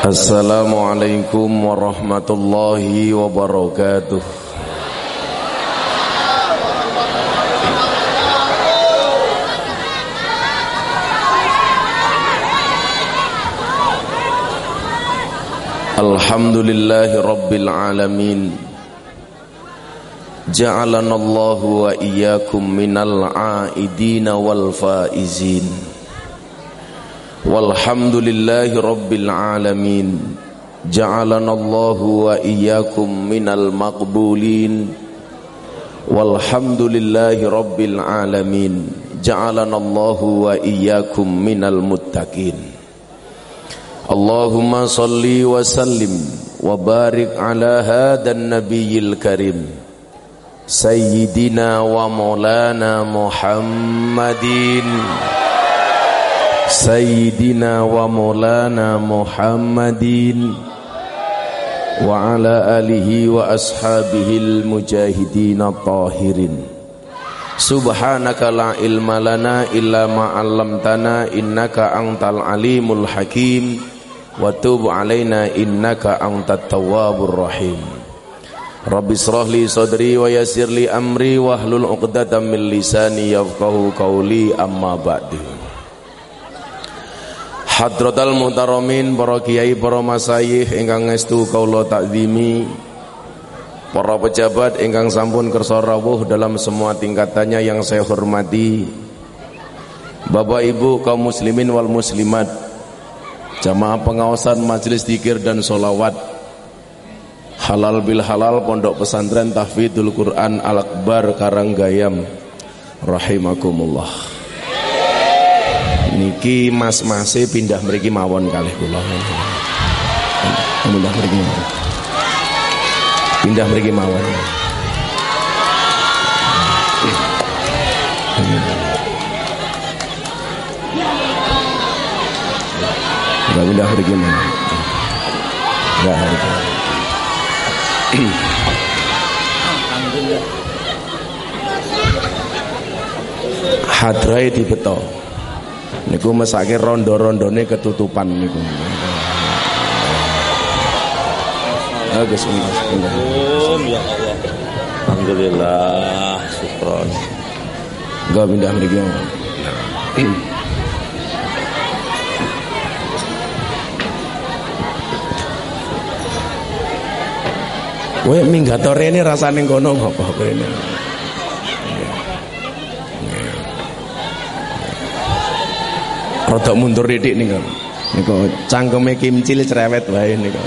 السلام عليكم ورحمة الله وبركاته. الحمد لله رب العالمين. جعلنا الله وإياكم من العائدين والفائزين. Walhamdulillahi Rabbil Alamin Ja'alana Allahu wa iyyakum minal maqbulin Walhamdulillahi Rabbil Alamin Ja'alana Allahu wa iyyakum minal muttaqin Allahumma salli wa sallim wa barik ala hadan nabiyil karim Sayyidina wa maulana Muhammadin سيدنا ومولانا محمد وعلى آله وأصحابه المجاهدين الطاهرين سبحانك لا علم لنا إلا ما علمتنا إنك أنت العليم الحكيم وتوب علينا إنك أنت التواب الرحيم رب اشرح لي صدري ويسر لي أمري واحلل عقدة من لساني يفقه قولي أما بعد Hadratal Muhtaromin para kiai para masayih ingkang ngestu kaula takzimi para pejabat ingkang sampun kersa rawuh dalam semua tingkatannya yang saya hormati. Bapak Ibu kaum muslimin wal muslimat jamaah pengawasan majelis dikir dan solawat halal bil halal pondok pesantren tahfidzul Quran Al Akbar Karanggayam rahimakumullah niki mas-mase pindah mriki mawon kalih kula. Pindah mriki mawon. Pindah mriki mawon. Enggak pindah mriki mawon. Enggak mriki. Hadrai dibeto niku mesake rondo-rondone ketutupan niku Bagus ya Allah. Alhamdulillah, syukron. Enggak pindah mriki. Kowe minggatore ini rasane kono apa kowe Rada mundur didik niku. Niku cangkeme kimcil cerewet wae niku.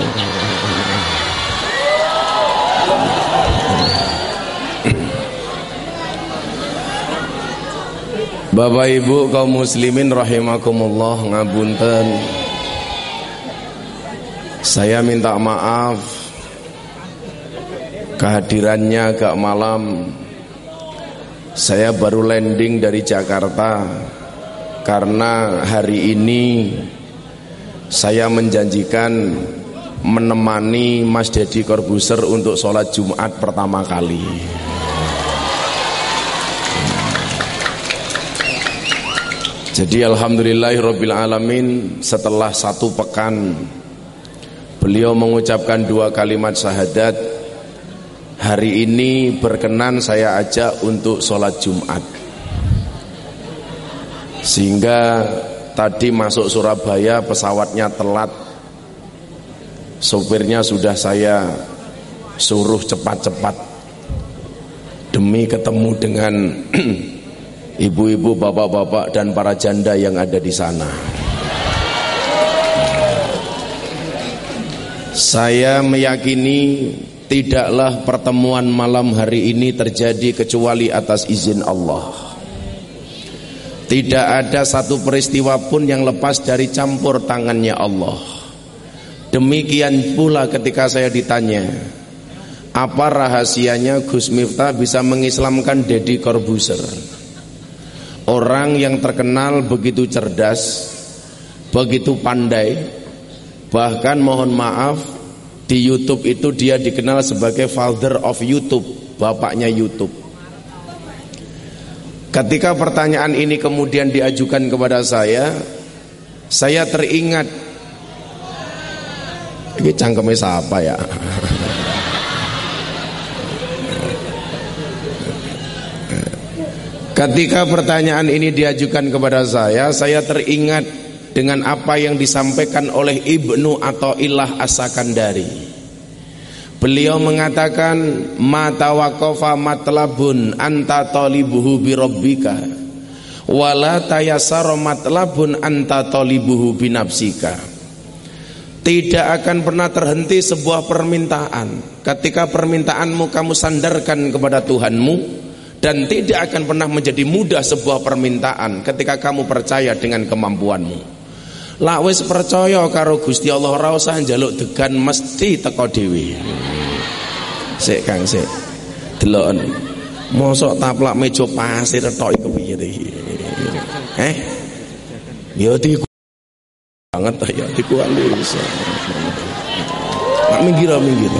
Bapak Ibu kaum muslimin rahimakumullah ngabunten. Saya minta maaf kehadirannya agak malam. Saya baru landing dari Jakarta karena hari ini saya menjanjikan menemani Mas Dedi Corbuser untuk sholat Jumat pertama kali. Jadi Alhamdulillahirrabbilalamin setelah satu pekan beliau mengucapkan dua kalimat syahadat hari ini berkenan saya ajak untuk sholat Jumat sehingga tadi masuk Surabaya pesawatnya telat sopirnya sudah saya suruh cepat-cepat demi ketemu dengan ibu-ibu, bapak-bapak dan para janda yang ada di sana. Saya meyakini tidaklah pertemuan malam hari ini terjadi kecuali atas izin Allah. Tidak ada satu peristiwa pun yang lepas dari campur tangannya Allah Demikian pula ketika saya ditanya, apa rahasianya Gus Miftah bisa mengislamkan Deddy Corbuzier? Orang yang terkenal begitu cerdas, begitu pandai, bahkan mohon maaf di YouTube itu dia dikenal sebagai father of YouTube, bapaknya YouTube. Ketika pertanyaan ini kemudian diajukan kepada saya, saya teringat ini cangkemnya siapa ya? Ketika pertanyaan ini diajukan kepada saya, saya teringat dengan apa yang disampaikan oleh Ibnu atau Ilah Asakandari. Beliau mengatakan mata wakofa matlabun anta talibuhu bi rabbika wala tayasara matlabun anta talibuhu bi nafsika. Tidak akan pernah terhenti sebuah permintaan Ketika permintaanmu kamu sandarkan kepada Tuhanmu Dan tidak akan pernah menjadi mudah sebuah permintaan Ketika kamu percaya dengan kemampuanmu Lah wis percaya karo Gusti Allah ora usah njaluk degan mesti teko dhewe. Sik Kang sik. Delok Mosok taplak meja pasir tok iku piye Eh? Ya di banget ya dikuali bisa nak minggir minggir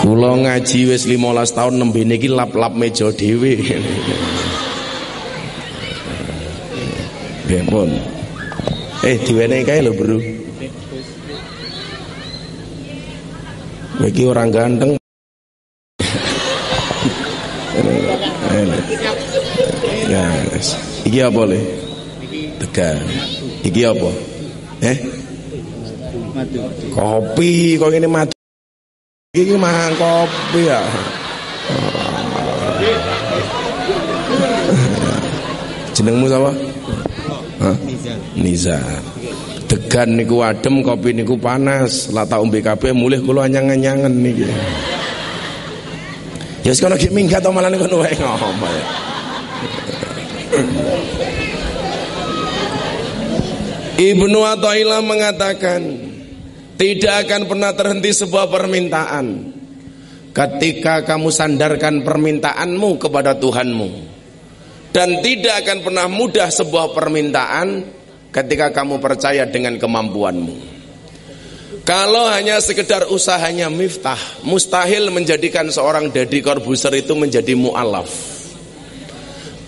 Kula ngaji wis 15 tahun nembe niki lap-lap meja dhewe. Pun. Eh diwenehi kae lho, Bro. Iki orang ganteng Ya, iki apa le? Tegal. Iki apa? Eh? Kopi, kok ini madu. Iki mah kopi ya. Jenengmu siapa? Hah? Niza. Degan niku adem, kopi niku panas. Lah tak umbi kabeh mulih kula anyang-anyangen niki. Ya sekono ki minggat to malah ngono wae ngomong. Ibnu Athaillah mengatakan tidak akan pernah terhenti sebuah permintaan ketika kamu sandarkan permintaanmu kepada Tuhanmu dan tidak akan pernah mudah sebuah permintaan ketika kamu percaya dengan kemampuanmu. Kalau hanya sekedar usahanya miftah, mustahil menjadikan seorang Deddy Corbuzier itu menjadi mu'alaf.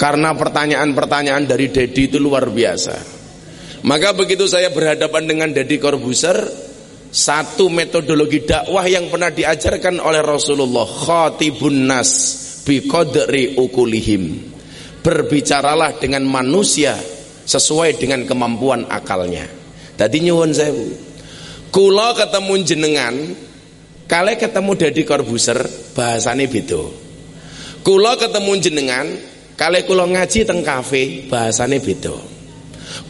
Karena pertanyaan-pertanyaan dari Deddy itu luar biasa. Maka begitu saya berhadapan dengan Deddy Corbuzier, satu metodologi dakwah yang pernah diajarkan oleh Rasulullah, khatibun nas biqadri ukulihim. Berbicaralah dengan manusia sesuai dengan kemampuan akalnya. Tadi nyuwun saya Kula ketemu jenengan, kale ketemu Dedi Corbuzier, bahasane beda. Kula ketemu jenengan, kale kula ngaji teng kafe, bahasane beda.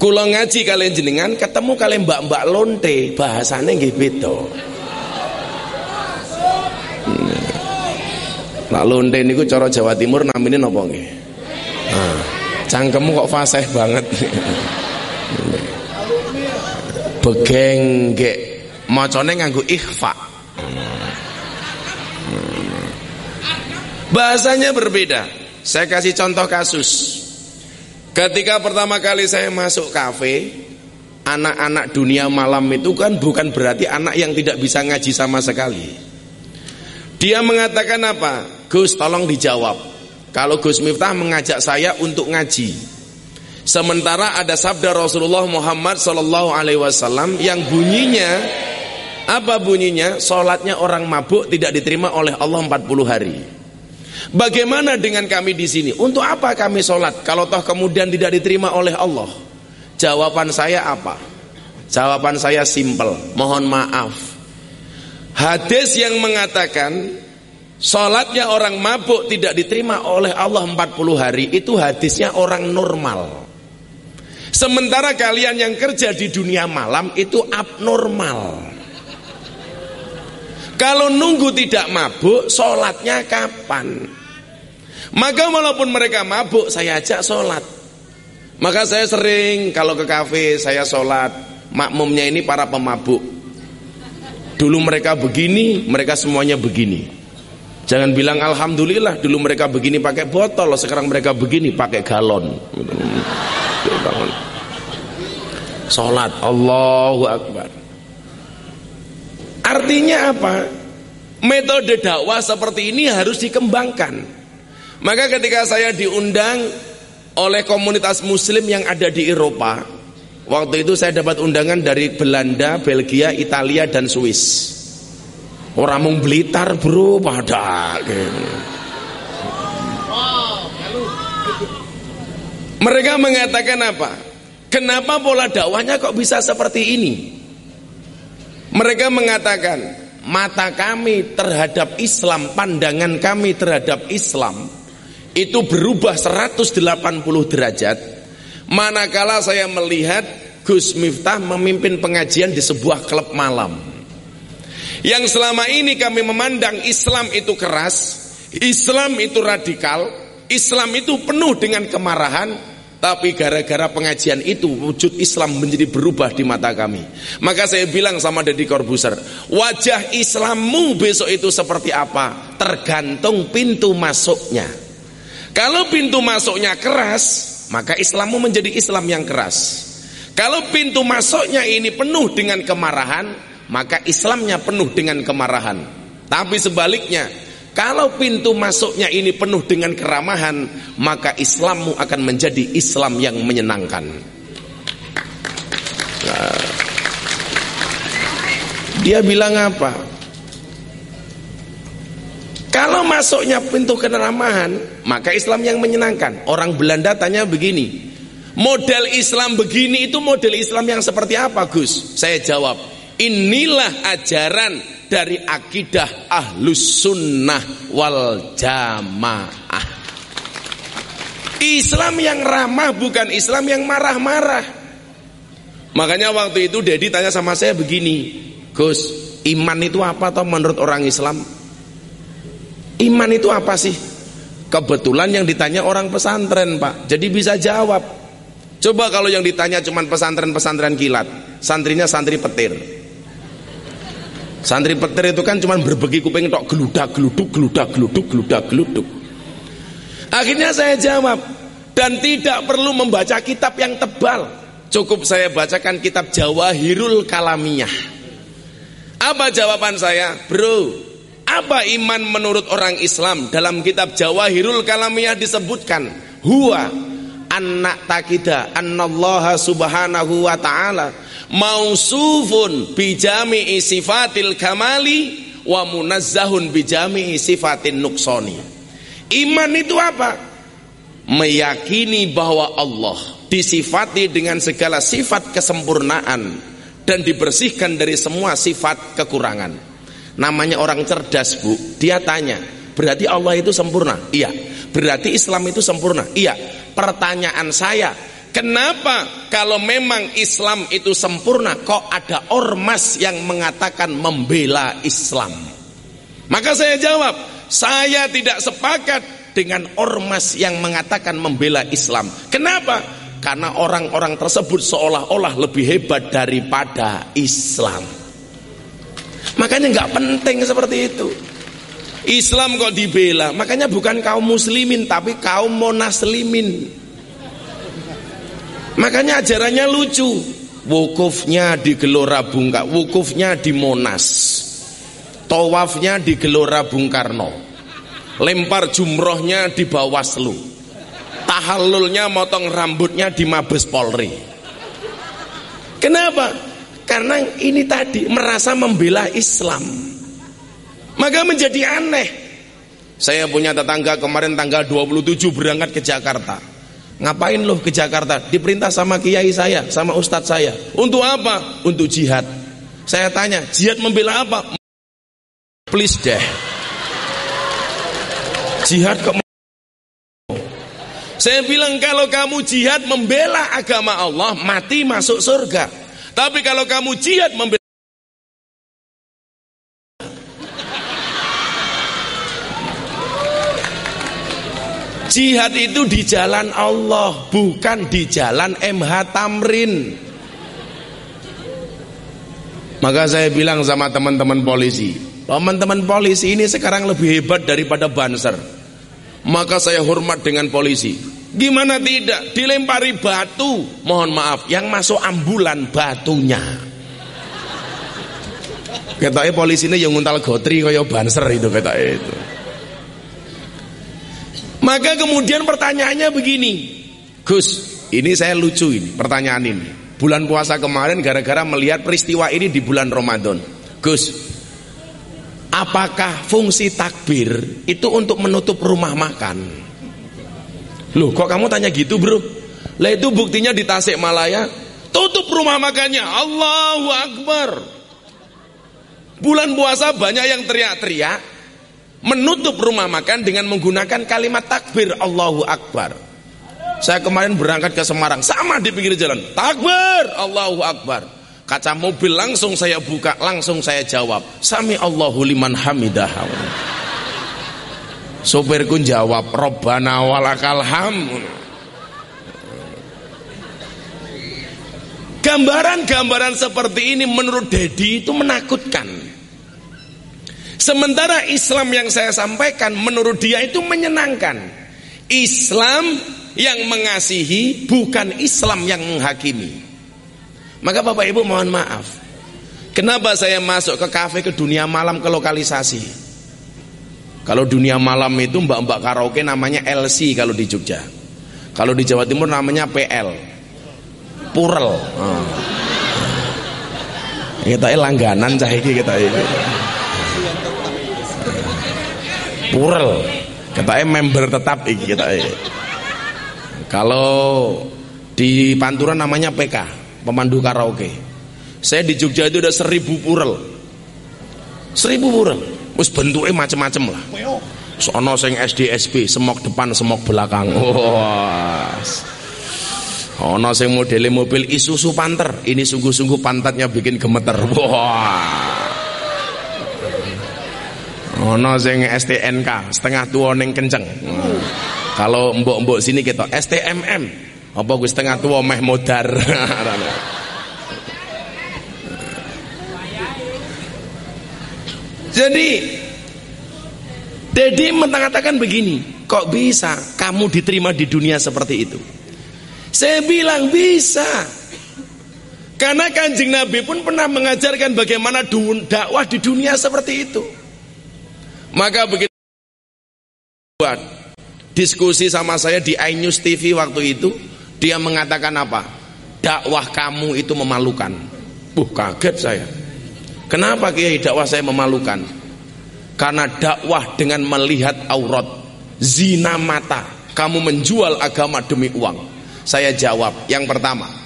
Kula ngaji kalian jenengan, ketemu kalian mbak-mbak lonte, bahasane nggih beda. Nak lonte niku cara Jawa Timur namine napa nggih? Nah, cangkemmu kok fasih banget. Begeng gek macane nganggo ikhfa. Bahasanya berbeda. Saya kasih contoh kasus ketika pertama kali saya masuk kafe anak-anak dunia malam itu kan bukan berarti anak yang tidak bisa ngaji sama sekali dia mengatakan apa Gus tolong dijawab kalau Gus Miftah mengajak saya untuk ngaji Sementara ada sabda Rasulullah Muhammad Wasallam yang bunyinya apa bunyinya? Sholatnya orang mabuk tidak diterima oleh Allah 40 hari. Bagaimana dengan kami di sini? Untuk apa kami sholat kalau toh kemudian tidak diterima oleh Allah? Jawaban saya apa? Jawaban saya simple. Mohon maaf. Hadis yang mengatakan sholatnya orang mabuk tidak diterima oleh Allah 40 hari itu hadisnya orang normal. Sementara kalian yang kerja di dunia malam itu abnormal. Kalau nunggu tidak mabuk, sholatnya kapan? Maka walaupun mereka mabuk, saya ajak sholat. Maka saya sering kalau ke kafe saya sholat. Makmumnya ini para pemabuk. Dulu mereka begini, mereka semuanya begini. Jangan bilang alhamdulillah, dulu mereka begini pakai botol, sekarang mereka begini pakai galon. Sholat Allahu Akbar. Artinya apa? Metode dakwah seperti ini harus dikembangkan. Maka ketika saya diundang oleh komunitas muslim yang ada di Eropa, Waktu itu saya dapat undangan dari Belanda, Belgia, Italia dan Swiss. Orang mau Blitar bro pada. Mereka mengatakan apa? Kenapa pola dakwahnya kok bisa seperti ini? Mereka mengatakan mata kami terhadap Islam, pandangan kami terhadap Islam itu berubah 180 derajat Manakala saya melihat Gus Miftah memimpin pengajian di sebuah klub malam. Yang selama ini kami memandang Islam itu keras, Islam itu radikal, Islam itu penuh dengan kemarahan, tapi gara-gara pengajian itu wujud Islam menjadi berubah di mata kami. Maka saya bilang sama Deddy Corbuzier, wajah Islammu besok itu seperti apa? Tergantung pintu masuknya. Kalau pintu masuknya keras, maka Islammu menjadi Islam yang keras. Kalau pintu masuknya ini penuh dengan kemarahan, maka Islamnya penuh dengan kemarahan. Tapi sebaliknya, kalau pintu masuknya ini penuh dengan keramahan, maka Islammu akan menjadi Islam yang menyenangkan. Nah, dia bilang apa? Kalau masuknya pintu keramahan, maka Islam yang menyenangkan. Orang Belanda tanya begini, model Islam begini itu model Islam yang seperti apa Gus? Saya jawab, inilah ajaran dari akidah ahlus sunnah wal jamaah. Islam yang ramah bukan Islam yang marah-marah. Makanya waktu itu Dedi tanya sama saya begini, Gus, iman itu apa toh menurut orang Islam? Iman itu apa sih? Kebetulan yang ditanya orang pesantren pak Jadi bisa jawab Coba kalau yang ditanya cuma pesantren-pesantren kilat Santrinya santri petir Santri petir itu kan cuma berbagi kuping tok geludak geluduk geludak geluduk geludak geluduk Akhirnya saya jawab Dan tidak perlu membaca kitab yang tebal Cukup saya bacakan kitab Jawahirul Kalamiyah Apa jawaban saya? Bro apa iman menurut orang Islam? Dalam kitab Jawahirul Kalamiyah disebutkan huwa anak takida annallaha subhanahu wa ta'ala mausufun bijami'i sifatil kamali wa munazzahun bijami'i sifatin nuksoni iman itu apa? meyakini bahwa Allah disifati dengan segala sifat kesempurnaan dan dibersihkan dari semua sifat kekurangan. Namanya orang cerdas bu. Dia tanya berarti Allah itu sempurna? Iya. Berarti Islam itu sempurna? Iya. Pertanyaan saya kenapa kalau memang Islam itu sempurna kok ada ormas yang mengatakan membela Islam? Maka saya jawab saya tidak sepakat dengan ormas yang mengatakan membela Islam. Kenapa? Karena orang-orang tersebut seolah-olah lebih hebat daripada Islam. Makanya nggak penting seperti itu. Islam kok dibela, makanya bukan kaum muslimin tapi kaum monaslimin. Makanya ajarannya lucu. Wukufnya di Gelora Bung wukufnya di Monas. Tawafnya di Gelora Bung Karno. Lempar jumrohnya di Bawaslu. Tahallulnya motong rambutnya di Mabes Polri. Kenapa? Karena ini tadi merasa membela Islam. Maka menjadi aneh. Saya punya tetangga kemarin tanggal 27 berangkat ke Jakarta. Ngapain loh ke Jakarta? Diperintah sama kiai saya, sama ustadz saya. Untuk apa? Untuk jihad. Saya tanya, jihad membela apa? Please deh. Jihad kok saya bilang kalau kamu jihad membela agama Allah, mati masuk surga. Tapi kalau kamu jihad membela Jihad itu di jalan Allah, bukan di jalan MH Tamrin. Maka saya bilang sama teman-teman polisi, teman-teman polisi ini sekarang lebih hebat daripada Banser. Maka saya hormat dengan polisi. Gimana tidak? Dilempari batu, mohon maaf, yang masuk ambulan batunya. Ketoknya polisi ini yang nguntal gotri kaya Banser itu ketoknya itu. Maka kemudian pertanyaannya begini, Gus, ini saya lucu ini pertanyaan ini bulan puasa kemarin gara-gara melihat peristiwa ini di bulan Ramadan. Gus, apakah fungsi takbir itu untuk menutup rumah makan? Loh, kok kamu tanya gitu, Bro? Lah itu buktinya di Tasikmalaya tutup rumah makannya. Allahu Akbar. Bulan puasa banyak yang teriak-teriak menutup rumah makan dengan menggunakan kalimat takbir Allahu Akbar. Saya kemarin berangkat ke Semarang, sama di pinggir jalan. Takbir, Allahu Akbar. Kaca mobil langsung saya buka, langsung saya jawab. Sami Allahu liman hamidah. Sopirku jawab, Robbana walakal ham. Gambaran-gambaran seperti ini menurut Dedi itu menakutkan. Sementara Islam yang saya sampaikan menurut dia itu menyenangkan. Islam yang mengasihi bukan Islam yang menghakimi. Maka Bapak Ibu mohon maaf. Kenapa saya masuk ke kafe ke dunia malam ke lokalisasi? Kalau dunia malam itu mbak-mbak karaoke namanya LC kalau di Jogja. Kalau di Jawa Timur namanya PL. Purel. Oh. Kita langganan cah iki kita ini. Purel. Kita member tetap iki ini. Kalau di Pantura namanya PK, pemandu karaoke. Saya di Jogja itu ada seribu purel. Seribu purel. Terus bentuknya macam-macam lah. Sono sing SDSB, semok depan, semok belakang. Wah. Ono sing modele mobil Isuzu Panther. Ini sungguh-sungguh pantatnya bikin gemeter. Wah. Ono sing STNK, setengah tua neng kenceng. Kalau mbok-mbok sini kita STMM. Apa gue setengah tua meh modar. Jadi Dedi mengatakan begini, kok bisa kamu diterima di dunia seperti itu? Saya bilang bisa. Karena kanjeng Nabi pun pernah mengajarkan bagaimana dakwah di dunia seperti itu. Maka begitu buat diskusi sama saya di iNews TV waktu itu dia mengatakan apa? Dakwah kamu itu memalukan. Uh kaget saya. Kenapa kiai dakwah saya memalukan? Karena dakwah dengan melihat aurat zina mata. Kamu menjual agama demi uang. Saya jawab yang pertama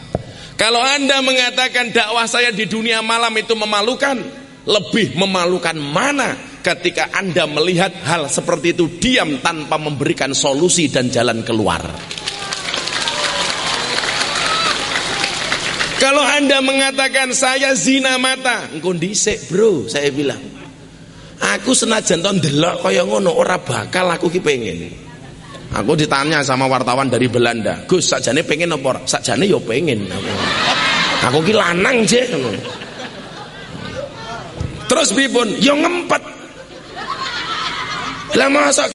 kalau anda mengatakan dakwah saya di dunia malam itu memalukan lebih memalukan mana ketika Anda melihat hal seperti itu diam tanpa memberikan solusi dan jalan keluar. Kalau Anda mengatakan saya zina mata, kondisi bro, saya bilang. Aku senajan ton delok kaya ngono ora bakal aku ki pengen. Aku ditanya sama wartawan dari Belanda, "Gus, sakjane pengen apa?" Sakjane yo pengen aku. Aku ki lanang, Jek. Terus pripun? Yo ngempet. Lah masa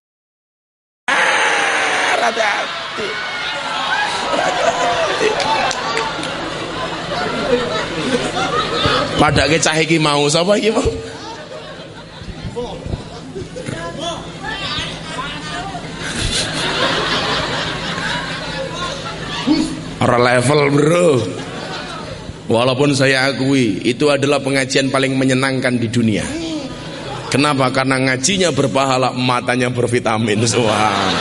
hati-hati. Padake cah iki mau sapa iki mau? Ora level bro Walaupun saya akui Itu adalah pengajian paling menyenangkan di dunia Kenapa? Karena ngajinya berpahala, matanya bervitamin. Wah.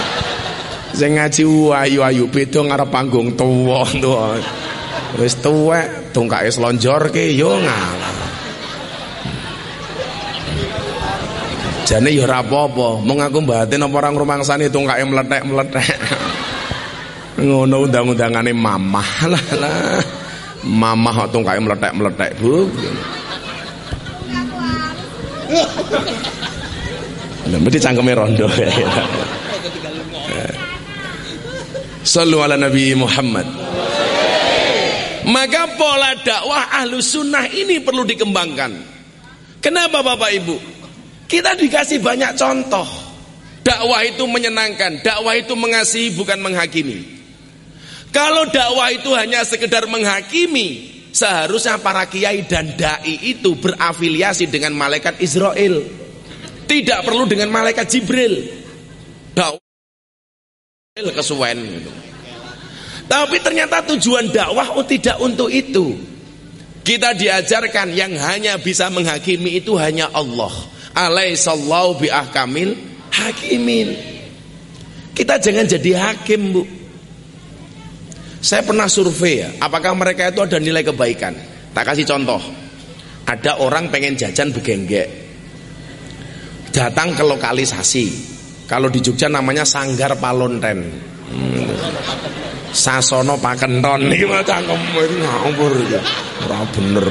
Saya ngaji ayu-ayu beda ngarep panggung tuwa tuwa. Wis tuwek, tungkake slonjorke yo ngalah. Jane yo ora apa-apa, mung aku batin apa orang rumangsane tungkake meletek-meletek. Ngono undang-undangane mamah lah lah. Mamah kok tungkake meletek-meletek, Bu. Lah mesti cangkeme rondo. Sallu ala Nabi Muhammad. Maka pola dakwah ahlu sunnah ini perlu dikembangkan. Kenapa Bapak Ibu? Kita dikasih banyak contoh. Dakwah itu menyenangkan, dakwah itu mengasihi bukan menghakimi. Kalau dakwah itu hanya sekedar menghakimi, seharusnya para kiai dan dai itu berafiliasi dengan malaikat Israel. Tidak perlu dengan malaikat Jibril. Kesuwen gitu. Tapi ternyata tujuan dakwah oh tidak untuk itu. Kita diajarkan yang hanya bisa menghakimi itu hanya Allah. Alaihissallahu biahkamil hakimin. Kita jangan jadi hakim, Bu. Saya pernah survei ya, apakah mereka itu ada nilai kebaikan? Tak kasih contoh. Ada orang pengen jajan begenggek. Datang ke lokalisasi. Kalau di Jogja namanya Sanggar Palonten. Hmm. Sasono Pakenton iki mah cangkem ngawur ya. Ora bener.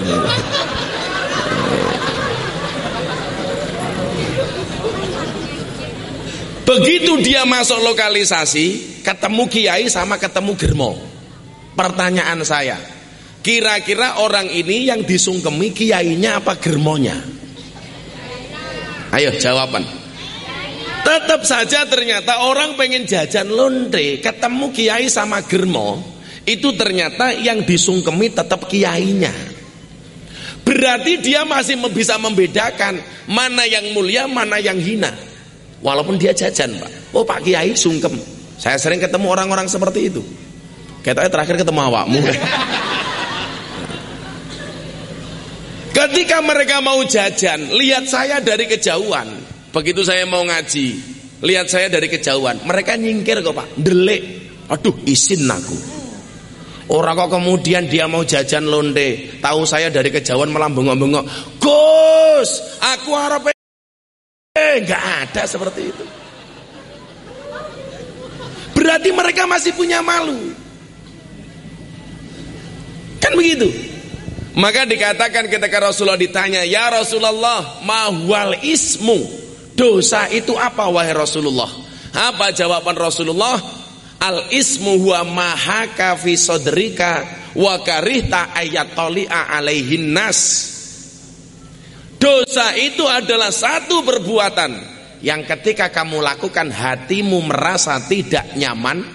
Begitu dia masuk lokalisasi, ketemu kiai sama ketemu germo. Pertanyaan saya, kira-kira orang ini yang disungkemi kiainya apa germonya? Ayo jawaban. Tetap saja ternyata orang pengen jajan lonte, ketemu kiai sama germo, itu ternyata yang disungkemi tetap kiainya. Berarti dia masih bisa membedakan mana yang mulia, mana yang hina. Walaupun dia jajan, Pak. Oh, Pak Kiai sungkem. Saya sering ketemu orang-orang seperti itu. Katanya terakhir ketemu awakmu. Ketika mereka mau jajan, lihat saya dari kejauhan. Begitu saya mau ngaji, lihat saya dari kejauhan. Mereka nyingkir kok Pak, delik. Aduh, izin aku. Orang kok kemudian dia mau jajan londe, tahu saya dari kejauhan malah bengok-bengok. Gus, aku harap eh nggak ada seperti itu. Berarti mereka masih punya malu. Kan begitu. Maka dikatakan ketika Rasulullah ditanya, "Ya Rasulullah, mahwal ismu?" Dosa itu apa wahai Rasulullah? Apa jawaban Rasulullah? Al ismu huwa mahaka fi sodrika wa karihta ayatoli'a alaihin nas. Dosa itu adalah satu perbuatan yang ketika kamu lakukan hatimu merasa tidak nyaman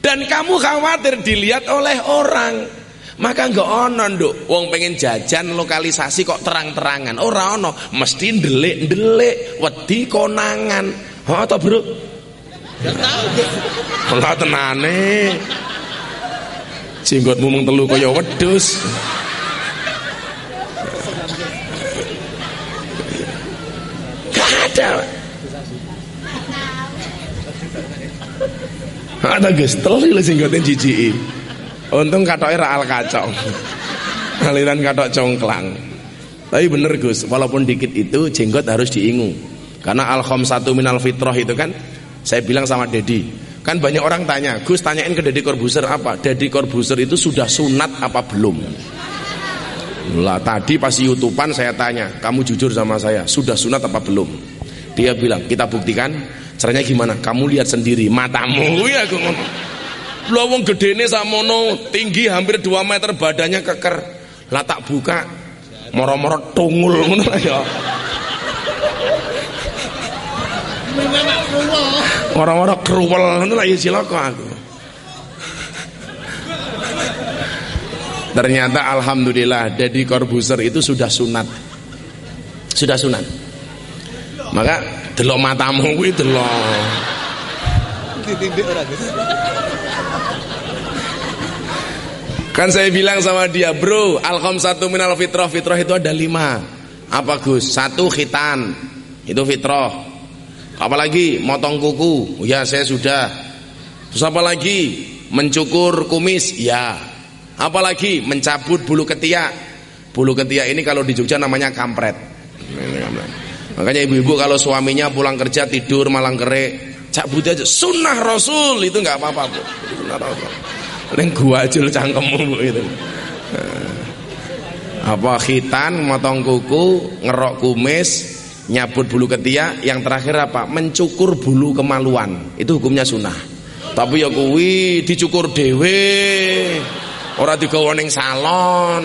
dan kamu khawatir dilihat oleh orang. Maka enggak ono nduk, wong pengen jajan lokalisasi kok terang-terangan. Ora ono, mesti ndelik-ndelik, wedi konangan. Ha to, Bro? Ora tenane. Jenggotmu mung telu kaya wedhus. Gak ada. Ada guys, telu lho jenggotnya jijiki. Untung katoknya raal kacong. Aliran katok congklang. Tapi bener Gus, walaupun dikit itu jenggot harus diingu. Karena al satu minal fitrah itu kan saya bilang sama Dedi. Kan banyak orang tanya, Gus tanyain ke Dedi Corbuzier apa? Dedi Corbuzier itu sudah sunat apa belum? Lah tadi pas youtubean saya tanya, kamu jujur sama saya, sudah sunat apa belum? Dia bilang, kita buktikan. Caranya gimana? Kamu lihat sendiri, matamu ya. Lho wong gedene samono, tinggi hampir 2 meter badannya keker. Lah tak buka moro-moro tungul ngono ya. Moro-moro kruwel ngono lah ya aku. Ternyata alhamdulillah Deddy Corbuzier itu sudah sunat. Sudah sunat. Maka delok matamu kuwi delok. Kan saya bilang sama dia, bro, alham satu minal fitrah, fitrah itu ada lima. Apa Gus? Satu khitan, itu fitrah. Apalagi motong kuku, ya saya sudah. Terus apa lagi? Mencukur kumis, ya. Apalagi mencabut bulu ketiak. Bulu ketiak ini kalau di Jogja namanya kampret. Makanya ibu-ibu kalau suaminya pulang kerja tidur malang kere, cabut aja. Sunnah Rasul itu nggak apa-apa bu. Sunnah Rasul. Neng gua ajul cangkemmu itu. Apa khitan, motong kuku, ngerok kumis, nyabut bulu ketiak, yang terakhir apa? Mencukur bulu kemaluan. Itu hukumnya sunnah. Tapi ya kuwi dicukur dhewe. Ora digawa ning salon.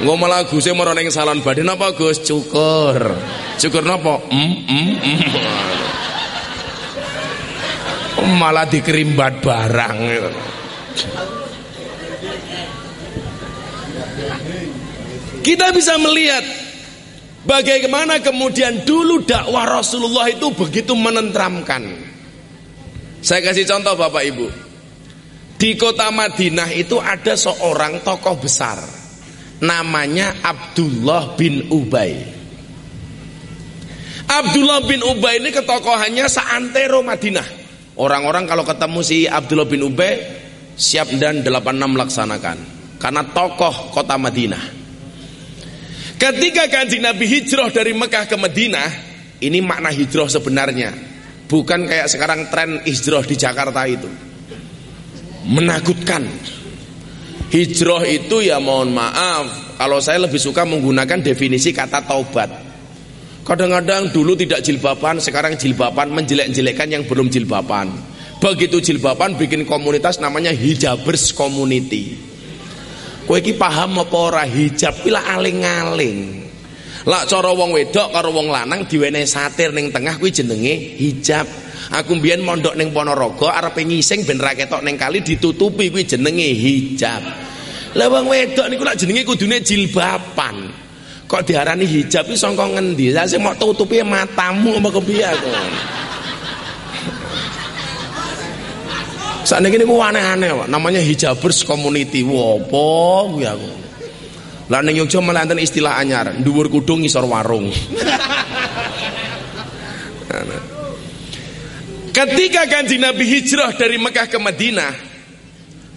Engko malah Guse marang ning salon badhe napa Gus? Cukur. Cukur napa? Mm, mm, mm. Malah dikerimbat barang. Kita bisa melihat bagaimana kemudian dulu dakwah Rasulullah itu begitu menentramkan. Saya kasih contoh Bapak Ibu. Di kota Madinah itu ada seorang tokoh besar. Namanya Abdullah bin Ubay. Abdullah bin Ubay ini ketokohannya seantero Madinah. Orang-orang kalau ketemu si Abdullah bin Ubay siap dan 86 laksanakan. Karena tokoh kota Madinah. Ketika kanjeng Nabi hijrah dari Mekah ke Madinah, ini makna hijrah sebenarnya. Bukan kayak sekarang tren hijrah di Jakarta itu. Menakutkan. Hijrah itu ya mohon maaf, kalau saya lebih suka menggunakan definisi kata taubat. Kadang-kadang dulu tidak jilbaban, sekarang jilbaban menjelek-jelekkan yang belum jilbaban. Begitu jilbaban bikin komunitas namanya hijabers community. Kowe iki paham apa ora hijab ki aling-aling. Lak cara wong wedok karo wong lanang diwenehi satir ning tengah kuwi jenenge hijab. Aku mbiyen mondok ning Ponorogo arepe ngising ben ra ketok ning kali ditutupi kuwi jenenge hijab. Lah wong wedok niku lak jenenge kudune jilbaban. Kok diarani hijab iki sangka ngendi? Lah sing tutupi matamu apa kepiye aku. Saat ini ku aneh-aneh namanya hijabers community. Wopo kuwi aku. Lah ning Yogyakarta malah istilah anyar, dhuwur kudung ngisor warung. Ketika kanjeng Nabi hijrah dari Mekah ke Madinah,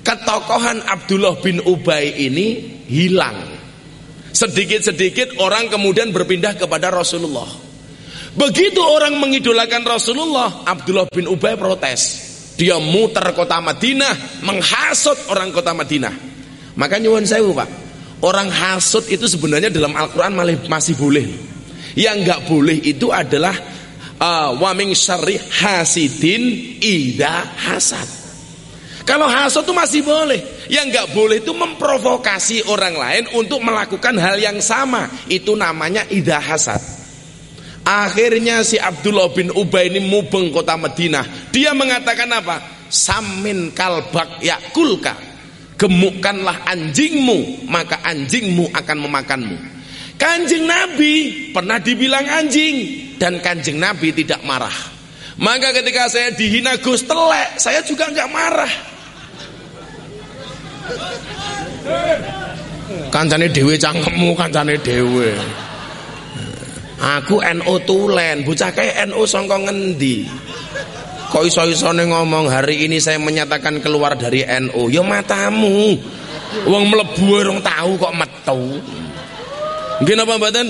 ketokohan Abdullah bin Ubay ini hilang. Sedikit-sedikit orang kemudian berpindah kepada Rasulullah. Begitu orang mengidolakan Rasulullah, Abdullah bin Ubay protes. Dia muter kota Madinah, menghasut orang kota Madinah. Maka nyuwun sewu Pak. Orang hasut itu sebenarnya dalam Al-Quran masih boleh. Yang nggak boleh itu adalah waming syari hasidin ida hasad. Kalau hasut itu masih boleh. Yang nggak boleh itu memprovokasi orang lain untuk melakukan hal yang sama. Itu namanya ida hasad. Akhirnya si Abdullah bin Ubay ini mubeng kota Madinah. Dia mengatakan apa? Samin kalbak yakulka. Gemukkanlah anjingmu, maka anjingmu akan memakanmu. Kanjeng Nabi pernah dibilang anjing dan kanjeng Nabi tidak marah. Maka ketika saya dihina Gus telek, saya juga nggak marah. Kancane dewe cangkemmu, kancane dewe. Aku NO tulen, bocah kayak NO sangka ngendi? Kok iso-isone ngomong hari ini saya menyatakan keluar dari NU? Ya matamu. Wong mlebu orang tahu kok metu. Nggih napa mboten?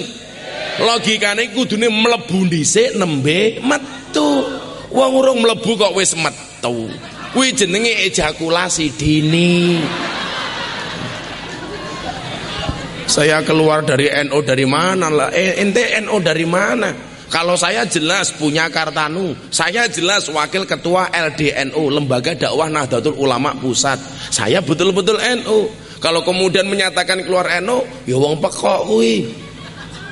Logikane kudune mlebu dhisik nembe metu. Wong urung mlebu kok wis metu. Kuwi jenenge ejakulasi dini. Saya keluar dari NO dari mana lah? Eh, ente NO dari mana? Kalau saya jelas punya Kartanu, saya jelas wakil ketua LDNU, Lembaga Dakwah Nahdlatul Ulama Pusat. Saya betul-betul NU. Kalau kemudian menyatakan keluar NU, ya wong pekok kuwi.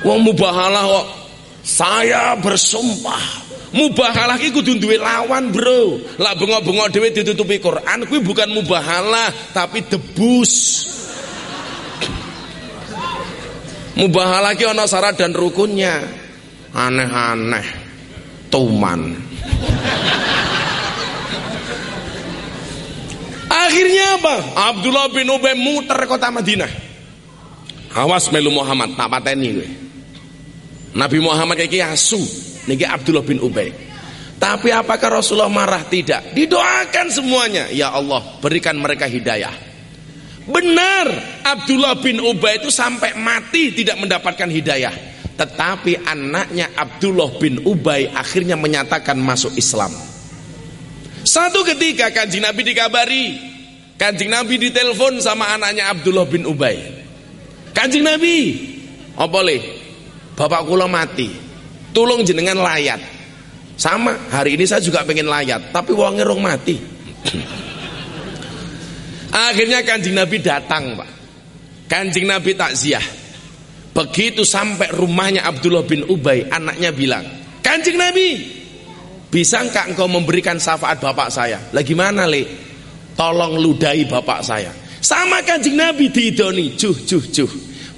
Wong mubahalah kok. Saya bersumpah Mubahalah ki kudu lawan, Bro. Lah bengok-bengok dhewe ditutupi Quran kuwi bukan mubahalah, tapi debus. Mubahalah lagi ana syarat dan rukunnya. Aneh-aneh. Tuman. Akhirnya apa? Abdullah bin Ubay muter kota Madinah. Awas melu Muhammad, tak pateni gue. Nabi Muhammad kayak asu, niki Abdullah bin Ubay. Tapi apakah Rasulullah marah? Tidak. Didoakan semuanya. Ya Allah, berikan mereka hidayah. Benar Abdullah bin Ubay itu sampai mati tidak mendapatkan hidayah. Tetapi anaknya Abdullah bin Ubay akhirnya menyatakan masuk Islam. Satu ketika kanjeng Nabi dikabari, kanjeng Nabi ditelepon sama anaknya Abdullah bin Ubay. Kanjeng Nabi, oh boleh, bapak kula mati, tolong jenengan layat. Sama, hari ini saya juga pengen layat, tapi uangnya rong mati. Akhirnya kanjeng Nabi datang pak. Kanjeng Nabi takziah. Begitu sampai rumahnya Abdullah bin Ubay, anaknya bilang, Kanjeng Nabi, bisa enggak engkau memberikan syafaat bapak saya? Lagi mana le? Tolong ludahi bapak saya. Sama kanjeng Nabi diidoni, juh juh juh.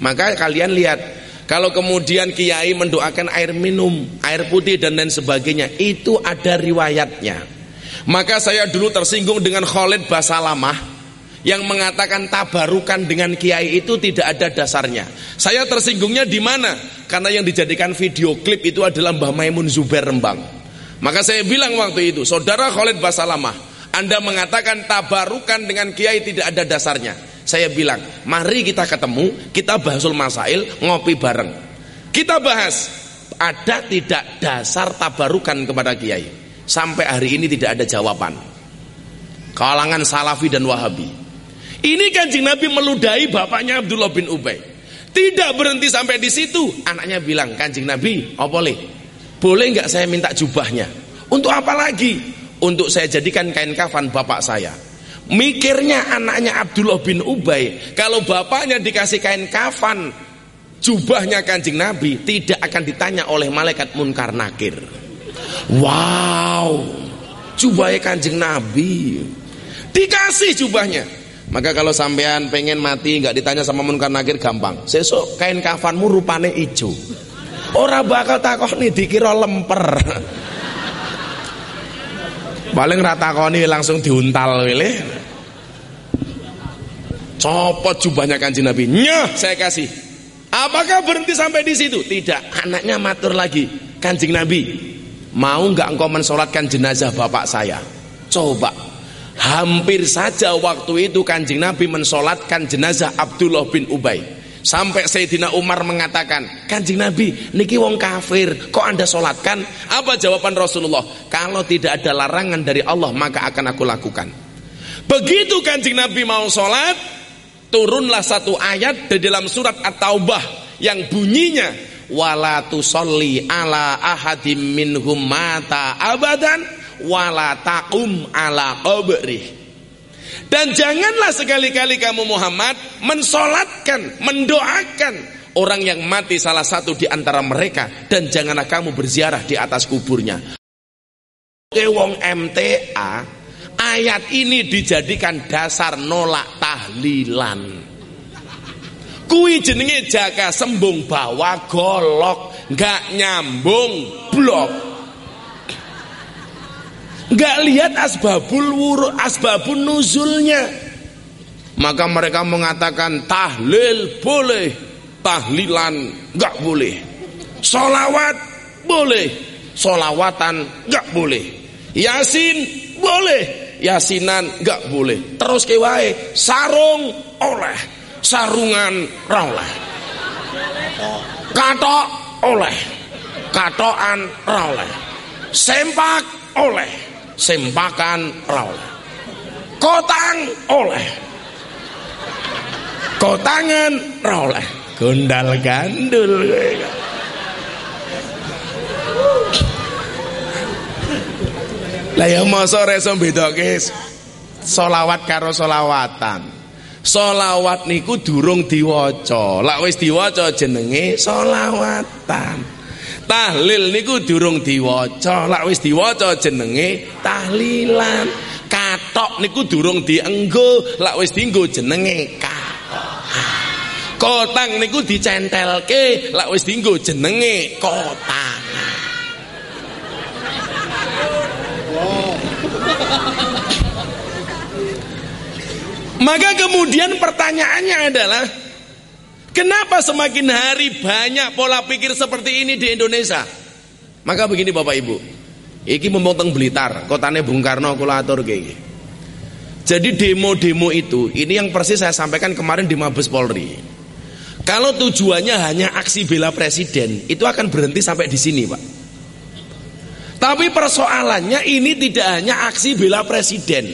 Maka kalian lihat, kalau kemudian kiai mendoakan air minum, air putih dan lain sebagainya, itu ada riwayatnya. Maka saya dulu tersinggung dengan Khalid Basalamah yang mengatakan tabarukan dengan kiai itu tidak ada dasarnya. Saya tersinggungnya di mana? Karena yang dijadikan video klip itu adalah Mbah Maimun Zubair Rembang. Maka saya bilang waktu itu, saudara Khalid Basalamah, Anda mengatakan tabarukan dengan kiai tidak ada dasarnya. Saya bilang, mari kita ketemu, kita bahasul masail, ngopi bareng. Kita bahas, ada tidak dasar tabarukan kepada kiai? Sampai hari ini tidak ada jawaban. Kalangan Salafi dan Wahabi. Ini kanjeng Nabi meludahi bapaknya Abdullah bin Ubay. Tidak berhenti sampai di situ. Anaknya bilang, kanjeng Nabi, oh boleh? Boleh nggak saya minta jubahnya? Untuk apa lagi? Untuk saya jadikan kain kafan bapak saya. Mikirnya anaknya Abdullah bin Ubay, kalau bapaknya dikasih kain kafan, jubahnya kanjeng Nabi tidak akan ditanya oleh malaikat munkar nakir. Wow, jubahnya kanjeng Nabi. Dikasih jubahnya. Maka kalau sampean pengen mati nggak ditanya sama munkar nakir gampang. Sesuk kain kafanmu rupane ijo. Ora bakal takoh nih dikira lemper. Paling rata koni langsung diuntal wile. Copot jubahnya kanji Nabi. Nyah saya kasih. Apakah berhenti sampai di situ? Tidak. Anaknya matur lagi. Kanjeng Nabi, mau nggak engkau mensolatkan jenazah bapak saya? Coba Hampir saja waktu itu kanjeng Nabi mensolatkan jenazah Abdullah bin Ubay. Sampai Sayyidina Umar mengatakan, kanjeng Nabi, niki wong kafir, kok anda solatkan? Apa jawaban Rasulullah? Kalau tidak ada larangan dari Allah, maka akan aku lakukan. Begitu kanjeng Nabi mau solat, turunlah satu ayat di dalam surat At-Taubah yang bunyinya, wala tusolli ala ahadim minhum mata abadan wala taqum ala qabrih dan janganlah sekali-kali kamu Muhammad mensolatkan, mendoakan orang yang mati salah satu di antara mereka dan janganlah kamu berziarah di atas kuburnya. Wong MTA ayat ini dijadikan dasar nolak tahlilan. Kui jenenge jaga sembung bawa golok, nggak nyambung blok nggak lihat asbabul wuru asbabun nuzulnya. Maka mereka mengatakan tahlil boleh tahlilan nggak boleh. Solawat boleh solawatan nggak boleh. Yasin boleh yasinan nggak boleh. Terus kewae sarung oleh sarungan oleh. Katok oleh katoan oleh. Sempak oleh sempakan oleh kotang oleh. Kotangan oleh. Gondal gandul. Lah ya masa reso bedake solawat karo solawatan solawat niku durung diwaca. Lak wis diwaca jenenge solawatan Tahlil niku durung diwaca, lak wis diwaca jenenge tahlilan. Katok niku durung dienggo, lak wis dienggo jenenge katok. Kotang niku dicentelke, lak wis dienggo jenenge kotang. Maka kemudian pertanyaannya adalah Kenapa semakin hari banyak pola pikir seperti ini di Indonesia? Maka begini Bapak Ibu. Iki memotong Blitar, kotanya Bung Karno kula atur Jadi demo-demo itu, ini yang persis saya sampaikan kemarin di Mabes Polri. Kalau tujuannya hanya aksi bela presiden, itu akan berhenti sampai di sini, Pak. Tapi persoalannya ini tidak hanya aksi bela presiden.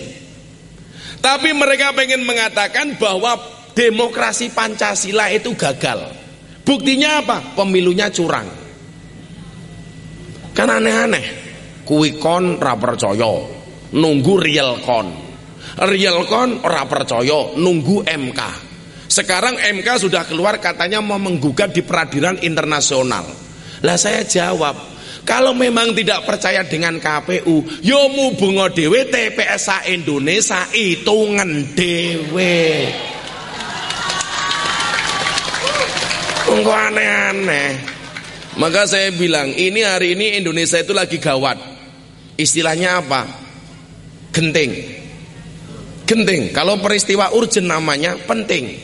Tapi mereka pengen mengatakan bahwa demokrasi Pancasila itu gagal. Buktinya apa? Pemilunya curang. Kan aneh-aneh. Kuwi kon ra percaya, nunggu real kon. Real kon ora percaya nunggu MK. Sekarang MK sudah keluar katanya mau menggugat di peradilan internasional. Lah saya jawab, kalau memang tidak percaya dengan KPU, yo bungo dewe TPS Indonesia hitungan dewe. Enggak aneh-aneh. Maka saya bilang, ini hari ini Indonesia itu lagi gawat. Istilahnya apa? Genting. Genting. Kalau peristiwa urgent namanya penting.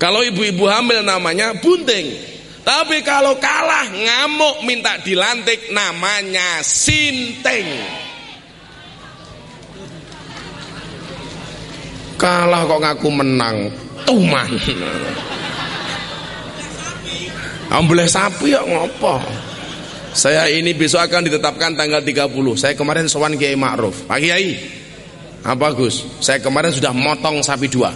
Kalau ibu-ibu hamil namanya bunting. Tapi kalau kalah ngamuk minta dilantik namanya sinteng. Kalah kok ngaku menang, tuman. Ambilnya sapi ya ngopo. Saya ini besok akan ditetapkan tanggal 30. Saya kemarin sowan Kiai Ma'ruf. Pak Kiai. Apa Gus? Saya kemarin sudah motong sapi dua.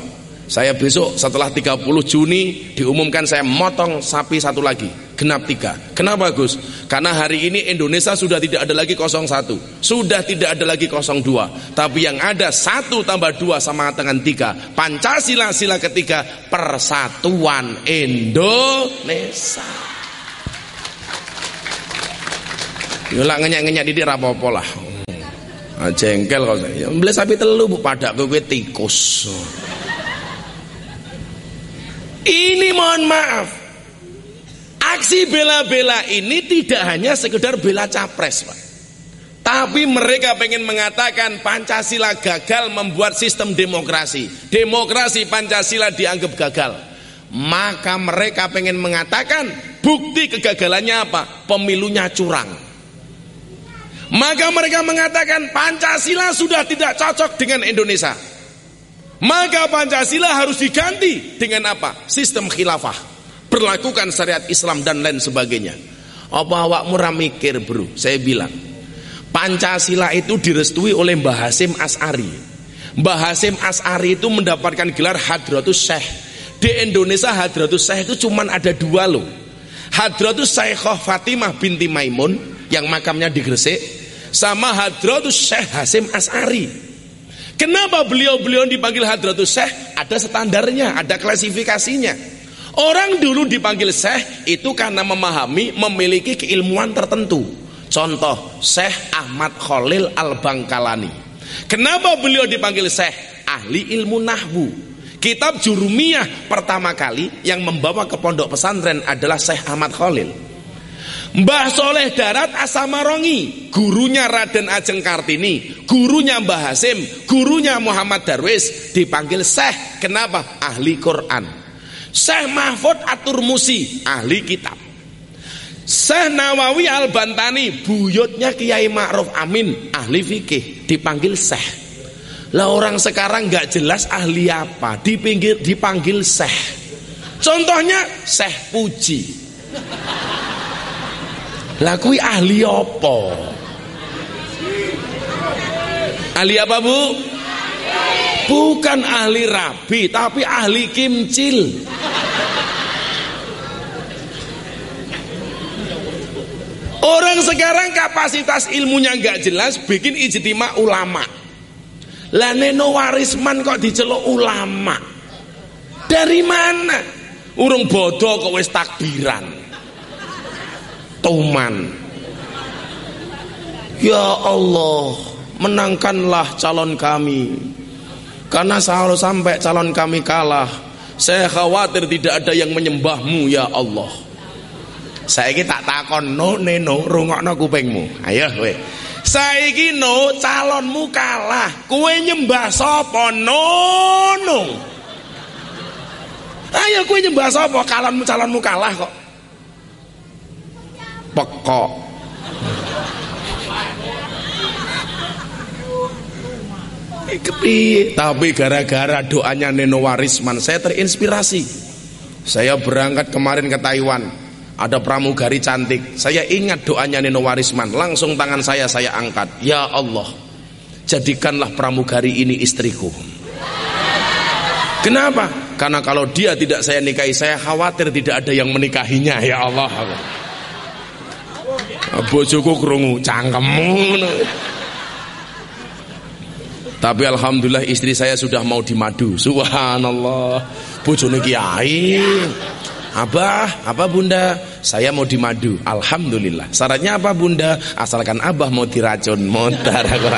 Saya besok setelah 30 Juni diumumkan saya motong sapi satu lagi. Genap tiga. Kenapa Gus? Karena hari ini Indonesia sudah tidak ada lagi 01 Sudah tidak ada lagi 02 Tapi yang ada satu tambah dua sama dengan tiga. Pancasila sila ketiga Persatuan Indonesia. Yolah ngenyak-ngenyak di rapopo lah. Ah, Jengkel kau saya Beli sapi telu bu pada gue tikus ini mohon maaf. Aksi bela-bela ini tidak hanya sekedar bela capres, Pak. Tapi mereka pengen mengatakan Pancasila gagal membuat sistem demokrasi. Demokrasi Pancasila dianggap gagal. Maka mereka pengen mengatakan bukti kegagalannya apa? Pemilunya curang. Maka mereka mengatakan Pancasila sudah tidak cocok dengan Indonesia. Maka Pancasila harus diganti dengan apa? Sistem khilafah. Berlakukan syariat Islam dan lain sebagainya. Apa awak murah mikir bro? Saya bilang. Pancasila itu direstui oleh Mbah Hasim As'ari. Mbah Hasim As'ari itu mendapatkan gelar Hadratus Syekh. Di Indonesia Hadratus Syekh itu cuma ada dua loh. Hadratus Syekhah Fatimah binti Maimun yang makamnya di Gresik sama Hadratus Syekh Hasim As'ari Kenapa beliau-beliau dipanggil Hadratus Syekh? Ada standarnya, ada klasifikasinya. Orang dulu dipanggil Syekh itu karena memahami, memiliki keilmuan tertentu. Contoh, Syekh Ahmad Khalil Al-Bangkalani. Kenapa beliau dipanggil Syekh? Ahli ilmu nahwu. Kitab Jurumiyah pertama kali yang membawa ke pondok pesantren adalah Syekh Ahmad Khalil. Mbah Soleh Darat Asamarongi, gurunya Raden Ajeng Kartini, gurunya Mbah Hasim, gurunya Muhammad Darwis dipanggil Syekh. Kenapa? Ahli Quran. Syekh Mahfud Atur Musi, ahli kitab. Syekh Nawawi Al-Bantani, buyutnya Kiai Ma'ruf Amin, ahli fikih, dipanggil Syekh. Lah orang sekarang nggak jelas ahli apa, dipinggir dipanggil Syekh. Contohnya Syekh Puji. Lah kuwi ahli apa? Ahli apa, Bu? Bukan ahli rabi, tapi ahli kimcil. Orang sekarang kapasitas ilmunya nggak jelas, bikin ijtima ulama. Lah Neno Warisman kok diceluk ulama? Dari mana? Urung bodoh kok wis takbiran. Tuman Ya Allah menangkanlah calon kami. Karena kalau sampai calon kami kalah saya khawatir tidak ada yang menyembahmu ya Allah. Saya tak takon no neno rungokno kupingmu. Ayo we saiki no calonmu kalah. Kue nyembah sopo no no ayo kue nyembah sopo calonmu calonmu kalah kok pekok. Tapi gara-gara doanya Neno Warisman saya terinspirasi. Saya berangkat kemarin ke Taiwan. Ada pramugari cantik. Saya ingat doanya Neno Warisman. Langsung tangan saya saya angkat. Ya Allah jadikanlah pramugari ini istriku. Kenapa? karena kalau dia tidak saya nikahi saya khawatir tidak ada yang menikahinya. Ya Allah bojoku krungu cangkemmu Tapi alhamdulillah istri saya sudah mau dimadu. Subhanallah. Bojone kiai. Abah, apa bunda? Saya mau dimadu. Alhamdulillah. Syaratnya apa bunda? Asalkan abah mau diracun. Montar aku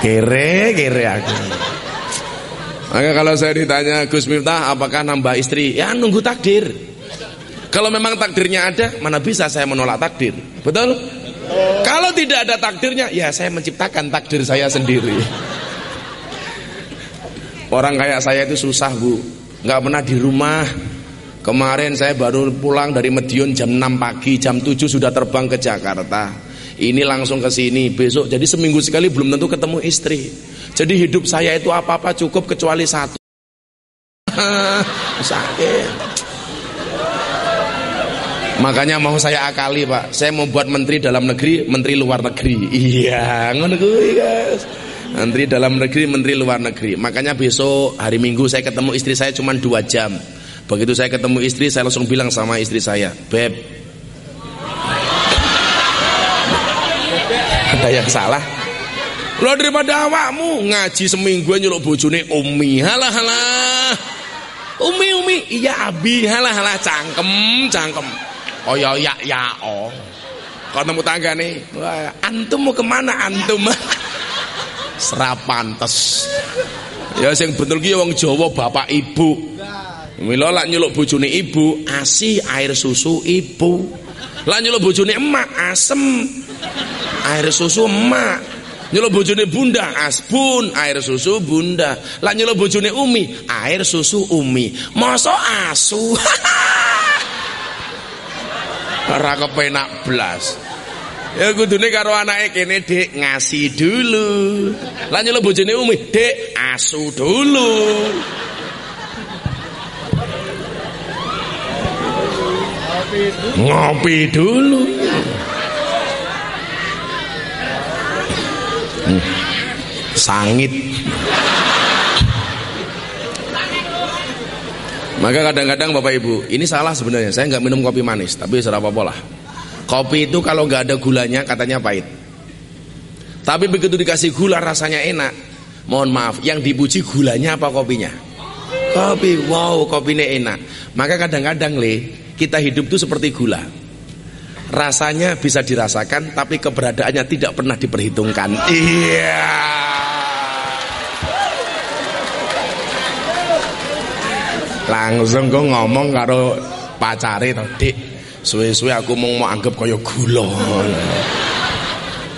Kere, kere aku. Maka kalau saya ditanya Gus Miftah apakah nambah istri? Ya nunggu takdir. Kalau memang takdirnya ada, mana bisa saya menolak takdir? Betul? Kalau tidak ada takdirnya, ya saya menciptakan takdir saya sendiri. Orang kayak saya itu susah bu, nggak pernah di rumah. Kemarin saya baru pulang dari Medion jam 6 pagi, jam 7 sudah terbang ke Jakarta ini langsung ke sini besok jadi seminggu sekali belum tentu ketemu istri jadi hidup saya itu apa-apa cukup kecuali satu. Sakit. Makanya mau saya akali pak. Saya mau buat menteri dalam negeri menteri luar negeri. Iya ngono guys. Menteri dalam negeri menteri luar negeri. Makanya besok hari minggu saya ketemu istri saya cuma dua jam. Begitu saya ketemu istri saya langsung bilang sama istri saya beb. Ada yang salah lo daripada awakmu ngaji seminggu nyeluk bojone umi. Halah halah. Umi umi. Iya abi. Halah halah. Cangkem cangkem. Oh ya ya ya oh kau nemu tangga nih? Antum mau ke mana antum? Serapantes ya sing betul ki wong Jawa bapak ibu. Mila lak nyeluk bojone ibu, asi air susu ibu. Lah nyeluk bojone emak, asem. Air susu emak nyelo bojone bunda asbun air susu bunda. Lah nyelo bojone umi air susu umi. Masa asu? Ora kepenak blas. Ya kudune karo anake kene dek ngasih dulu. Lah nyelo bojone umi dek asu dulu. Ngopi dulu sangit. Maka kadang-kadang bapak ibu ini salah sebenarnya. Saya nggak minum kopi manis tapi serapa pola kopi itu kalau nggak ada gulanya katanya pahit. Tapi begitu dikasih gula rasanya enak. Mohon maaf yang dipuji gulanya apa kopinya? Kopi wow kopinya enak. Maka kadang-kadang le kita hidup itu seperti gula rasanya bisa dirasakan tapi keberadaannya tidak pernah diperhitungkan. Iya. Langsung gue ngomong karo pacare to dik. Suwe-suwe aku mau mau anggap kaya gula.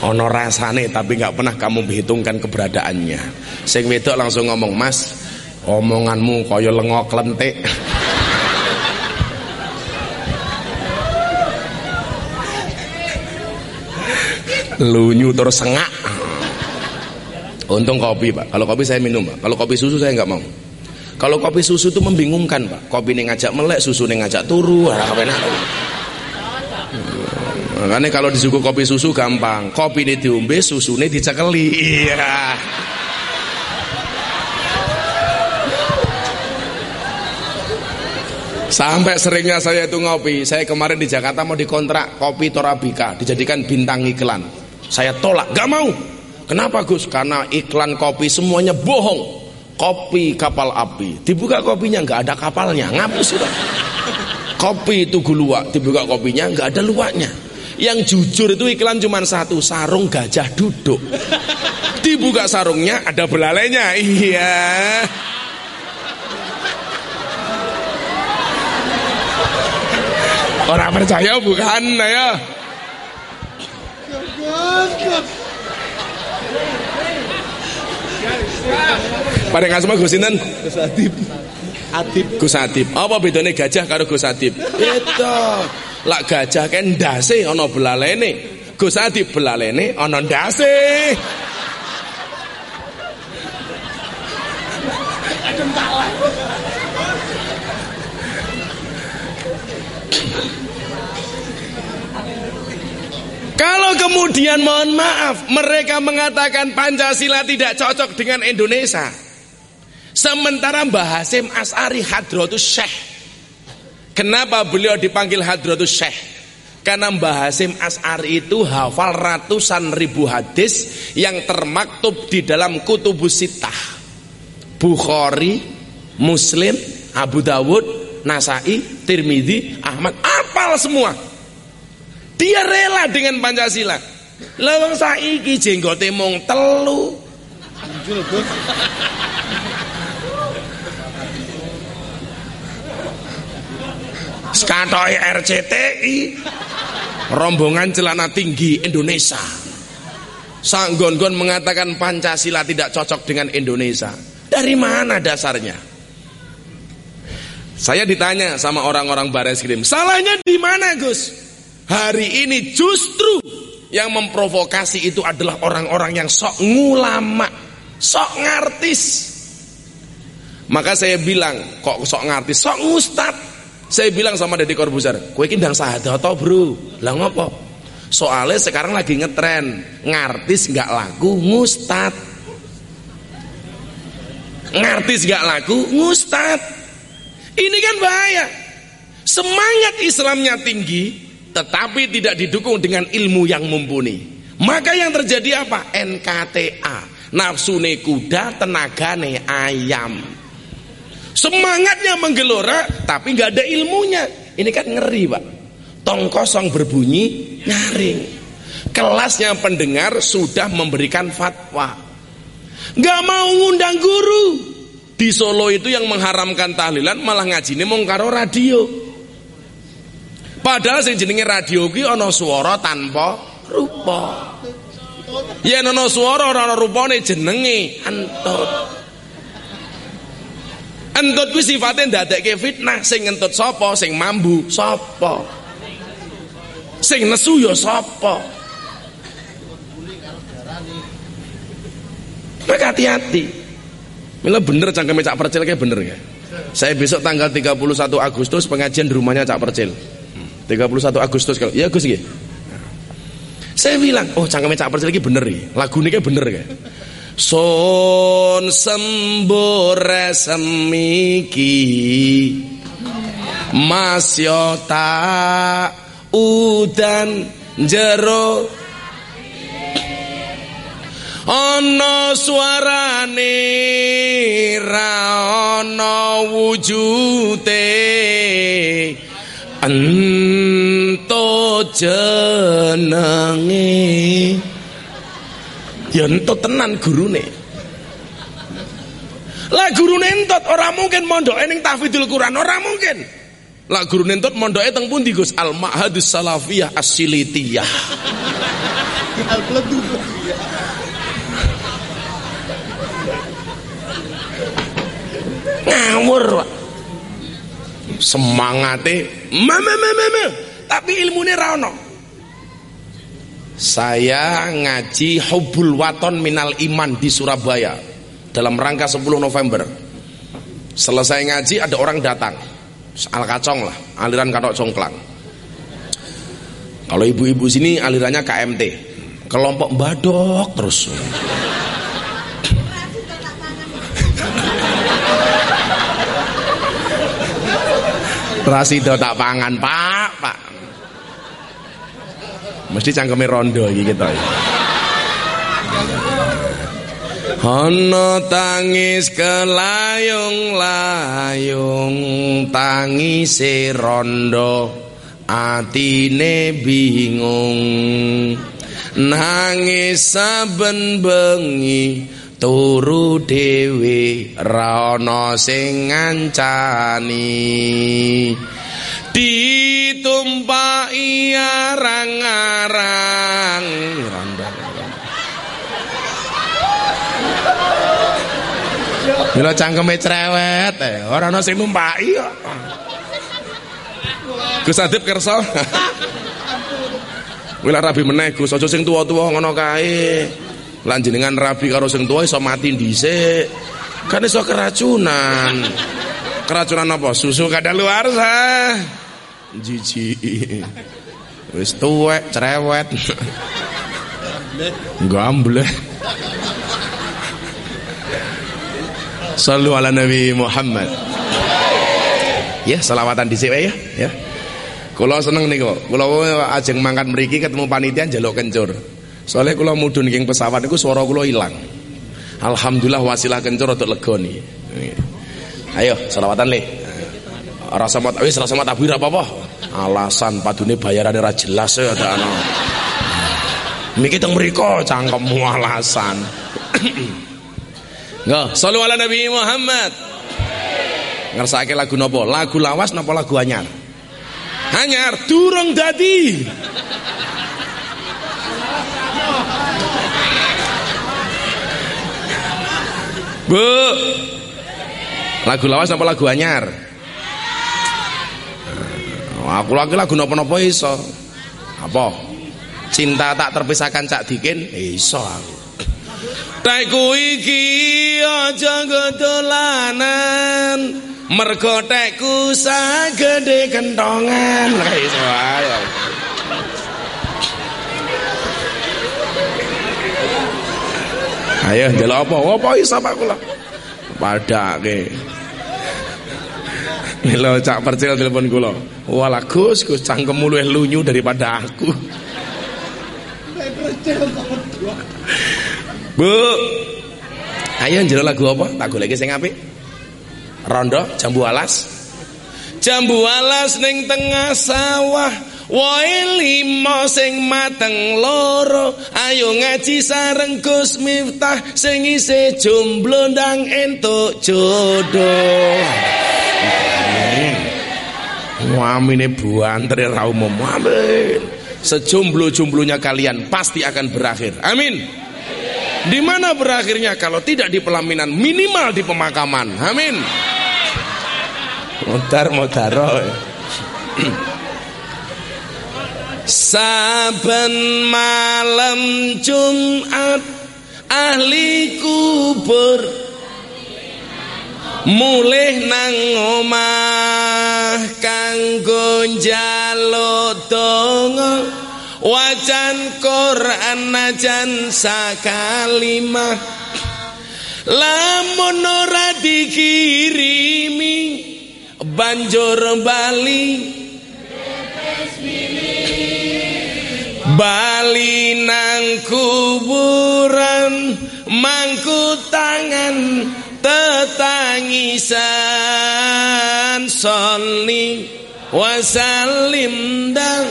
Ono rasane tapi nggak pernah kamu perhitungkan keberadaannya. Sing wedok langsung ngomong mas omonganmu kaya lengok lentik lunyu terus sengak. Untung kopi pak. Kalau kopi saya minum pak. Kalau kopi susu saya nggak mau. Kalau kopi susu itu membingungkan pak. Kopi ini ngajak melek susu ini ngajak turu makanya kalau disuguh kopi susu gampang. Kopi ini diombe susu ini dicekeli. Iya. Sampai seringnya saya itu ngopi. Saya kemarin di Jakarta mau dikontrak kopi Torabika, dijadikan bintang iklan. Saya tolak, gak mau. Kenapa Gus? Karena iklan kopi semuanya bohong. Kopi kapal api. Dibuka kopinya nggak ada kapalnya, ngapus itu. Kopi itu gulua, dibuka kopinya nggak ada luaknya. Yang jujur itu iklan cuma satu, sarung gajah duduk. Dibuka sarungnya ada belalainya. Iya. Orang percaya bukan ya. Pada ngasih Gus sinten? Gus Adib. Adib. Gus Adib. Apa bedanya gajah karo Gus Adib? Itu. Lak gajah kan ndase ana belalene. Gus Adib belalene ana ndase. Kalau kemudian mohon maaf mereka mengatakan Pancasila tidak cocok dengan Indonesia. Sementara Mbah Hasim As'ari Hadratus Syekh. Kenapa beliau dipanggil Hadratus Syekh? Karena Mbah Hasim As'ari itu hafal ratusan ribu hadis yang termaktub di dalam kutubus sitah. Bukhari, Muslim, Abu Dawud, Nasai, Tirmidzi, Ahmad, apal semua. Dia rela dengan Pancasila. Lawang saiki jenggote mung telu. Skatoi RCTI rombongan celana tinggi Indonesia sanggon-gon mengatakan Pancasila tidak cocok dengan Indonesia dari mana dasarnya saya ditanya sama orang-orang baris krim salahnya di mana Gus hari ini justru yang memprovokasi itu adalah orang-orang yang sok ngulama sok ngartis maka saya bilang kok sok ngartis sok ngustad saya bilang sama Deddy Corbuzier, kue kindang sahadat atau bro, lah ngopo? Soalnya sekarang lagi ngetren, ngartis nggak laku, ngustad. Ngartis nggak laku, ngustad. Ini kan bahaya. Semangat Islamnya tinggi, tetapi tidak didukung dengan ilmu yang mumpuni. Maka yang terjadi apa? NKTA, nafsune kuda, tenagane ayam. Semangatnya menggelora tapi nggak ada ilmunya. Ini kan ngeri, Pak. Tong kosong berbunyi nyaring. Kelasnya pendengar sudah memberikan fatwa. Nggak mau ngundang guru. Di Solo itu yang mengharamkan tahlilan malah ngaji ini karo radio. Padahal sing jenenge radio ki ana swara tanpa rupa. Ya ana swara ora ana rupane jenenge antut. Entut kuwi sifate ndadekke fitnah, sing ngentut sapa, sing mambu sapa. Sing nesu ya sapa. Maka hati-hati. Mila bener cangkeme Cak Percil kayak bener ya. Saya besok tanggal 31 Agustus pengajian di rumahnya Cak Percil. 31 Agustus kalau ya Gus Saya bilang, oh cangkeme Cak Percil lagi bener ya. Lagu ini kayak bener ya. Sun sembore semiki Masyota udan jero ana suarane ra ana wujute jenenge ya entut tenan gurune. Lah gurune entut orang mungkin mondok ning tahfidzul Quran orang mungkin. Lah gurune entut mondoke teng pundi Gus? Al Ma'hadus Salafiyah As-Silitiyah. Ngawur Pak. Semangate mama mama tapi ilmunya rano saya ngaji hubul waton minal iman di Surabaya dalam rangka 10 November. Selesai ngaji ada orang datang. Al kacong lah, aliran katok congklang. Kalau ibu-ibu sini alirannya KMT. Kelompok badok terus. Rasido tak pangan, Pak, Pak. Mesti cangkeme rondo iki kita. Ana tangis kelayung-layung tangise rondo atine bingung nangis saben bengi turu dhewe ra sing ngancani ditumpai arang-arang Bila cangkeme cerewet eh ora ana sing numpaki kok. Gus Adib kersa. Wila rabi meneh Gus sing tuwa-tuwa ngono kae. Lan rabi karo sing tuwa iso mati dhisik. Kan iso keracunan. Keracunan apa? Susu kadaluarsa jijik wis tuwek cerewet gamble Sallu ala Nabi Muhammad Ya, salawatan di sini ya, ya. Kula seneng niku. Kula ajeng mangkat mriki ketemu panitia njaluk kencur. Soalnya kula mudun king pesawat niku swara kula ilang. Alhamdulillah wasilah kencur untuk legoni. Ayo selawatan le. Rasa mat wis rasa mat abir apa-apa. Alasan padune bayarane ra jelas ya ana. Niki teng mriku cangkemmu alasan. Nggak, salu ala Nabi Muhammad. Ngersake lagu nopo? Lagu lawas nopo lagu anyar? Anyar, durung dadi. Bu. Lagu lawas nopo lagu anyar? Aku lagi lagu nopo-nopo iso. Apa? Cinta tak terpisahkan cak dikin iso aku. Tekku iki aja gedolanan mergo tekku sagede kentongan iso ayo Ayo ndelok apa? Apa iso Pak kula? Padake. Milo cak percil telepon kula. Walah Gus, Gus cangkemmu luwih lunyu daripada aku. Bu. Ayo njero lagu apa? Tak goleki sing apik. Rondo jambu alas. Jambu alas ning tengah sawah. Woe lima sing mateng loro Ayo ngaji sareng Gus Miftah Sing isih jomblo ndang entuk jodoh Wamine buantre ra umum Amin Sejomblo-jomblonya kalian pasti akan berakhir Amin di mana berakhirnya kalau tidak di pelaminan minimal di pemakaman. Amin. Motar motaro. Saben malam Jumat ahli kubur mulih nang omah kanggo njaluk donga. Wajan Quran najan sakalimah. Lamun ora dikirimi banjur bali. Bali nang kuburan mangku tangan tetangisan soli wasalim dan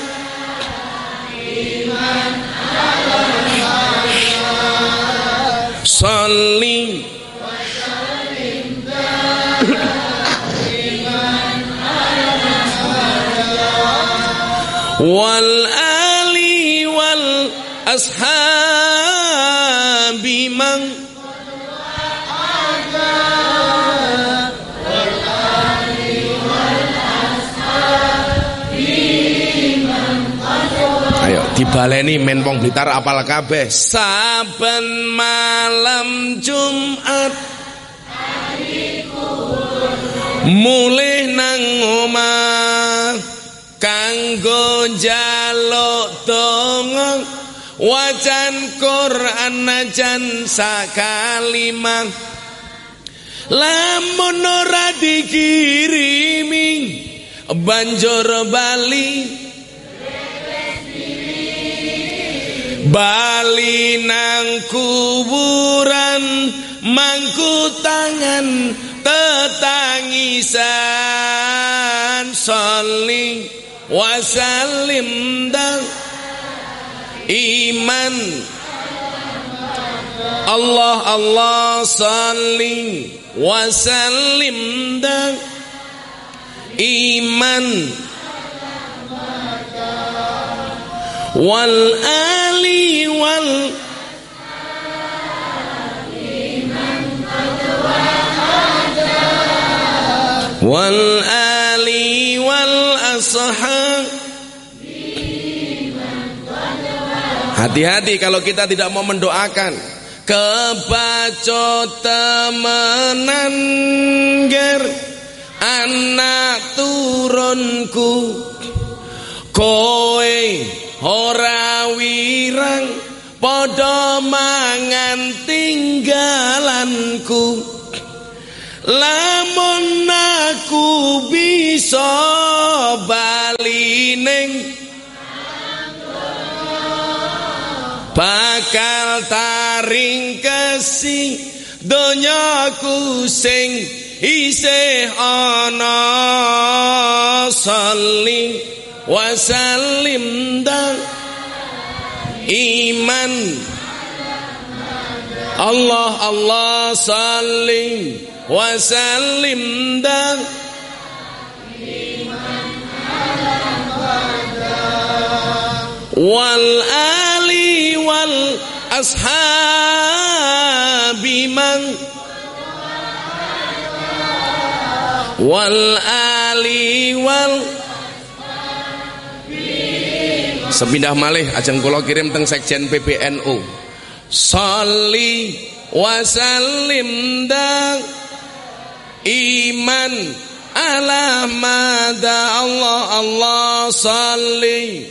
Salli wal ali wal ashabi man dibaleni men wong Blitar apal kabeh. Saben malam Jumat. Mulih nang omah. Kanggo njaluk donga. Wajan Quran najan sakalimah. Lamun ora dikirimi banjur bali Bali nang kuburan mangku tangan tetangisan. Soli wasalim dan iman. Allah Allah saling wasalim dan iman wal ali wal wal ali wal Hati-hati kalau kita tidak mau mendoakan. Kebaco temenan ger. Anak turunku Koe ora wirang padha mangan tinggalanku. Lamun aku bisa bali ning bakal taring kesi donyaku sing isih ana saling wasallim dan iman Allah Allah saling wasallim dan wal ali wal ashabi man wal ali wal sepindah malih ajeng kula kirim teng sekjen PBNU Salli wasallim dan iman ala mada Allah Allah salli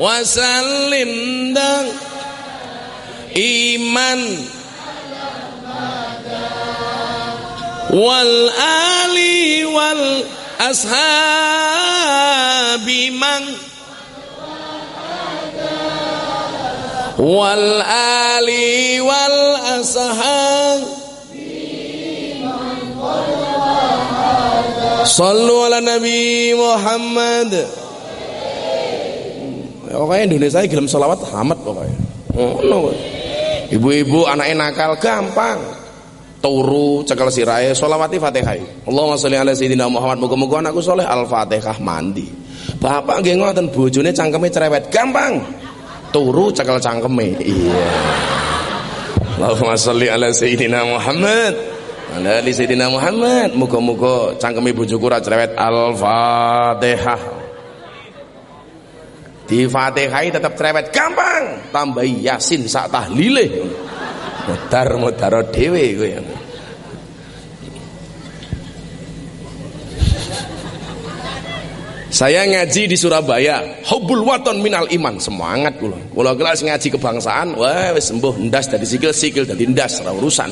wasallim dan iman wal ali wal ashabi man wal ali wal ashab Sallu ala Nabi Muhammad Pokoknya Indonesia gelem sholawat hamat pokoknya. Oh, no. Ibu-ibu anaknya nakal gampang. Turu cekel sirai sholawati Fatihah. Allahumma sholli ala sayyidina Muhammad. Muga-muga anakku soleh Al-Fatihah mandi. Bapak nggih ngoten bojone cangkeme cerewet, gampang. Turu cekel cangkeme. Iya. Allahumma sholli ala sayyidina Muhammad. Ala ali sayyidina Muhammad. Muga-muga cangkeme bojoku ra cerewet Al-Fatihah di Fatihah tetap cerewet gampang tambahi Yasin sak tahlile modar modaro dhewe kowe Saya ngaji di Surabaya, hubbul waton minal iman, semangat kula. Kula kelas ngaji kebangsaan, wah sembuh. Ndas dari sikil sikil dari ndas ora urusan.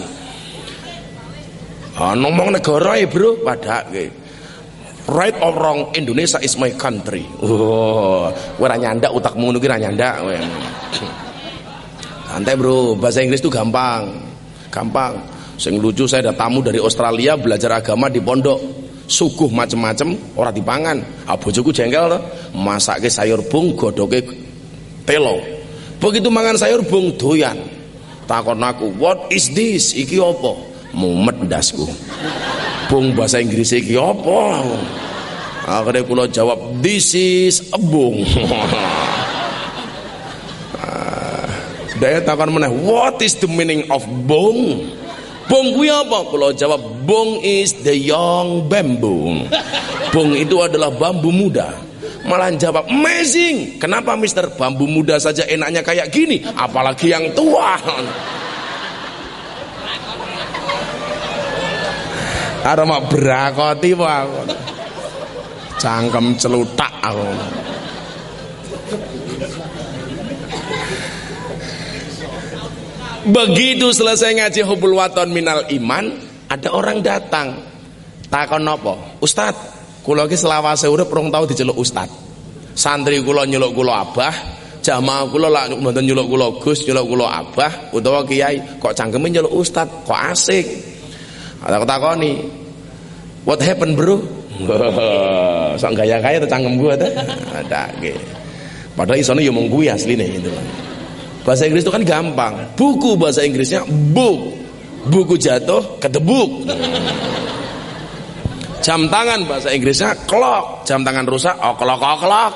Ah ngomong negara ya, Bro, padake right or wrong Indonesia is my country. Oh gue nyandak utakmu nuki nyandak santai bro. Bahasa Inggris itu gampang. Gampang. Sing lucu saya ada tamu dari Australia belajar agama di pondok suguh macem-macem orang dipangan. Abu bojoku jengkel tuh masak ke sayur bung godoke telo. Begitu mangan sayur bung doyan. Takon aku what is this? Iki opo mumet dasku bung bahasa Inggris iki apa? Akhirnya kula jawab this is a bung. Daya takkan meneh what is the meaning of bung bung kuwi apa? Kula jawab bung is the young bamboo. Bung itu adalah bambu muda. Malah jawab amazing. Kenapa mister? Bambu muda saja enaknya kayak gini apalagi yang tua. Arep po aku. Cangkem celutak aku. Begitu selesai ngaji hubul waton minal iman, ada orang datang. Takon nopo? Ustad, kula iki selawase urip rong tau diceluk ustad. Santri kula nyeluk kula abah, jamaah kula lak mboten nyeluk kula Gus, nyeluk kula abah utawa kiai, kok cangkeme nyeluk ustad, kok asik. Ada takoni. What happened, bro? Sok gaya-gaya tuh cangkem gua tuh. Ada. Padahal isone yo mung kuwi asline gitu. Bahasa Inggris itu kan gampang. Buku bahasa Inggrisnya book. Buku jatuh kedebuk. Jam tangan bahasa Inggrisnya clock. Jam tangan rusak clock oh clock.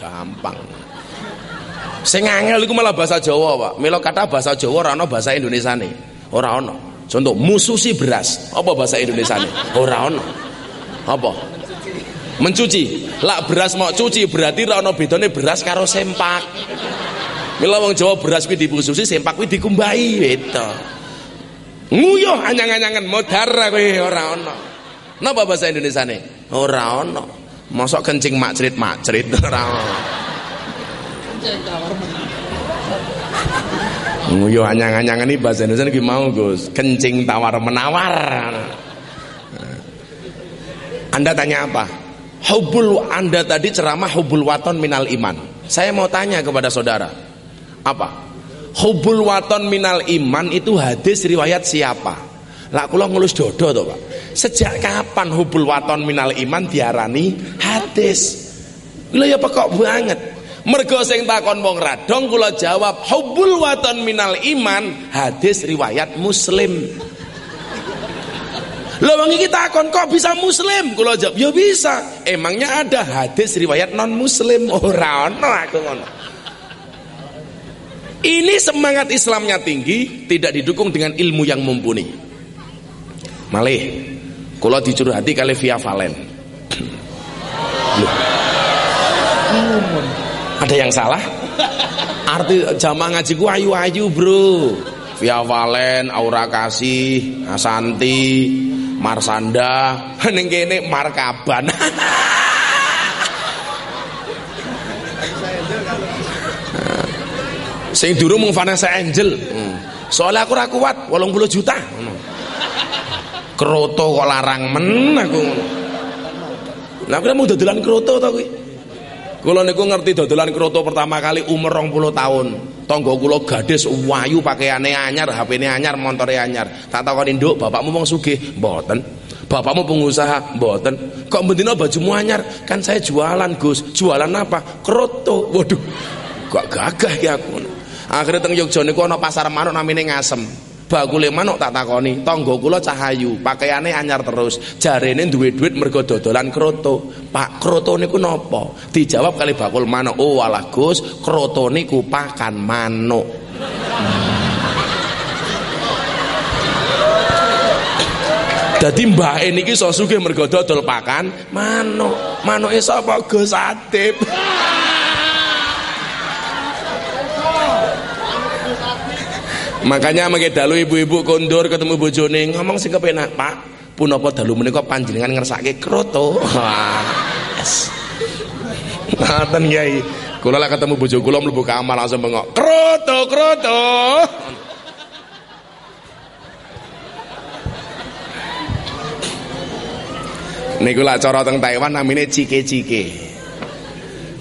Gampang. Sing angel iku malah bahasa Jawa, Pak. Melo kata bahasa Jawa ora bahasa Indonesia nih. Ora ono. Contoh mususi beras. Apa bahasa Indonesia ini? Ora ono. Apa? Mencuci. Lak beras mau cuci berarti ora ono bedane beras karo sempak. Mila wong Jawa beras kuwi dipususi, sempak kuwi dikumbahi itu. Nguyuh anyang-anyangan modar kowe ora ono. Napa bahasa Indonesia ini? Ora ono. Mosok kencing makcrit-makcrit ora ono. Yo anyang-anyangan ini bahasa Indonesia ini mau Gus, kencing tawar menawar. Anda tanya apa? hubul Anda tadi ceramah hubul waton minal iman. Saya mau tanya kepada saudara. Apa? Hubul waton minal iman itu hadis riwayat siapa? Lah kula ngelus dodo to, Pak. Sejak kapan hubul waton minal iman diarani hadis? Lha ya pekok banget. Mergo sing takon wong radong kula jawab hubul waton minal iman hadis riwayat Muslim. Lawang iki takon kok bisa muslim? Kula jawab, ya bisa. Emangnya ada hadis riwayat non muslim? Ora ono aku ngono. Ini semangat Islamnya tinggi, tidak didukung dengan ilmu yang mumpuni. Malih, kula hati kali via Valen. Ada yang salah? Arti jamaah ngaji ku ayu-ayu, Bro. Via Valen, Aura Kasih, Asanti, Marsanda ning Markaban sing durung mung Vanessa Angel hmm. soalnya aku ra kuat 80 juta kroto kok larang men aku Lah kira mau dodolan kroto to kuwi Kula niku ngerti dodolan kroto pertama kali umur 20 tahun. Tangga kula gadis wayu pakaiane anyar, HP-ne anyar, montore anyar. Tak takoni, "Nduk, bapakmu wong sugih?" Mboten. Bapakmu pengusaha? Mboten. Kok bendina bajumu anyar? Kan saya jualan, Gus. Jualan apa? Kroto. Waduh. Kok gagah ya aku. Akhirnya teng Yogyakarta niku ana pasar manuk namine Ngasem. Bakule manuk tak takoni tangga kula cahayu pakaiane anyar terus. Jarene duwe duit mergo dodolan kroto. Pak kroto niku napa? Dijawab kali bakul manuk. Oh alah Gus kroto niku pakan manuk. Dadi mbak ini so sugih mergo dodol pakan manuk. Manuke sapa Gus Atip? Makanya mengke dalu ibu-ibu kondur ketemu bojone ngomong sing kepenak, Pak. Punapa dalu menika panjenengan ngersake kroto. Yes. Ngaten Kyai. Kula lah ketemu bojo kula mlebu kamar langsung bengok. Kroto, kroto. Niku lah cara teng Taiwan namine cike-cike.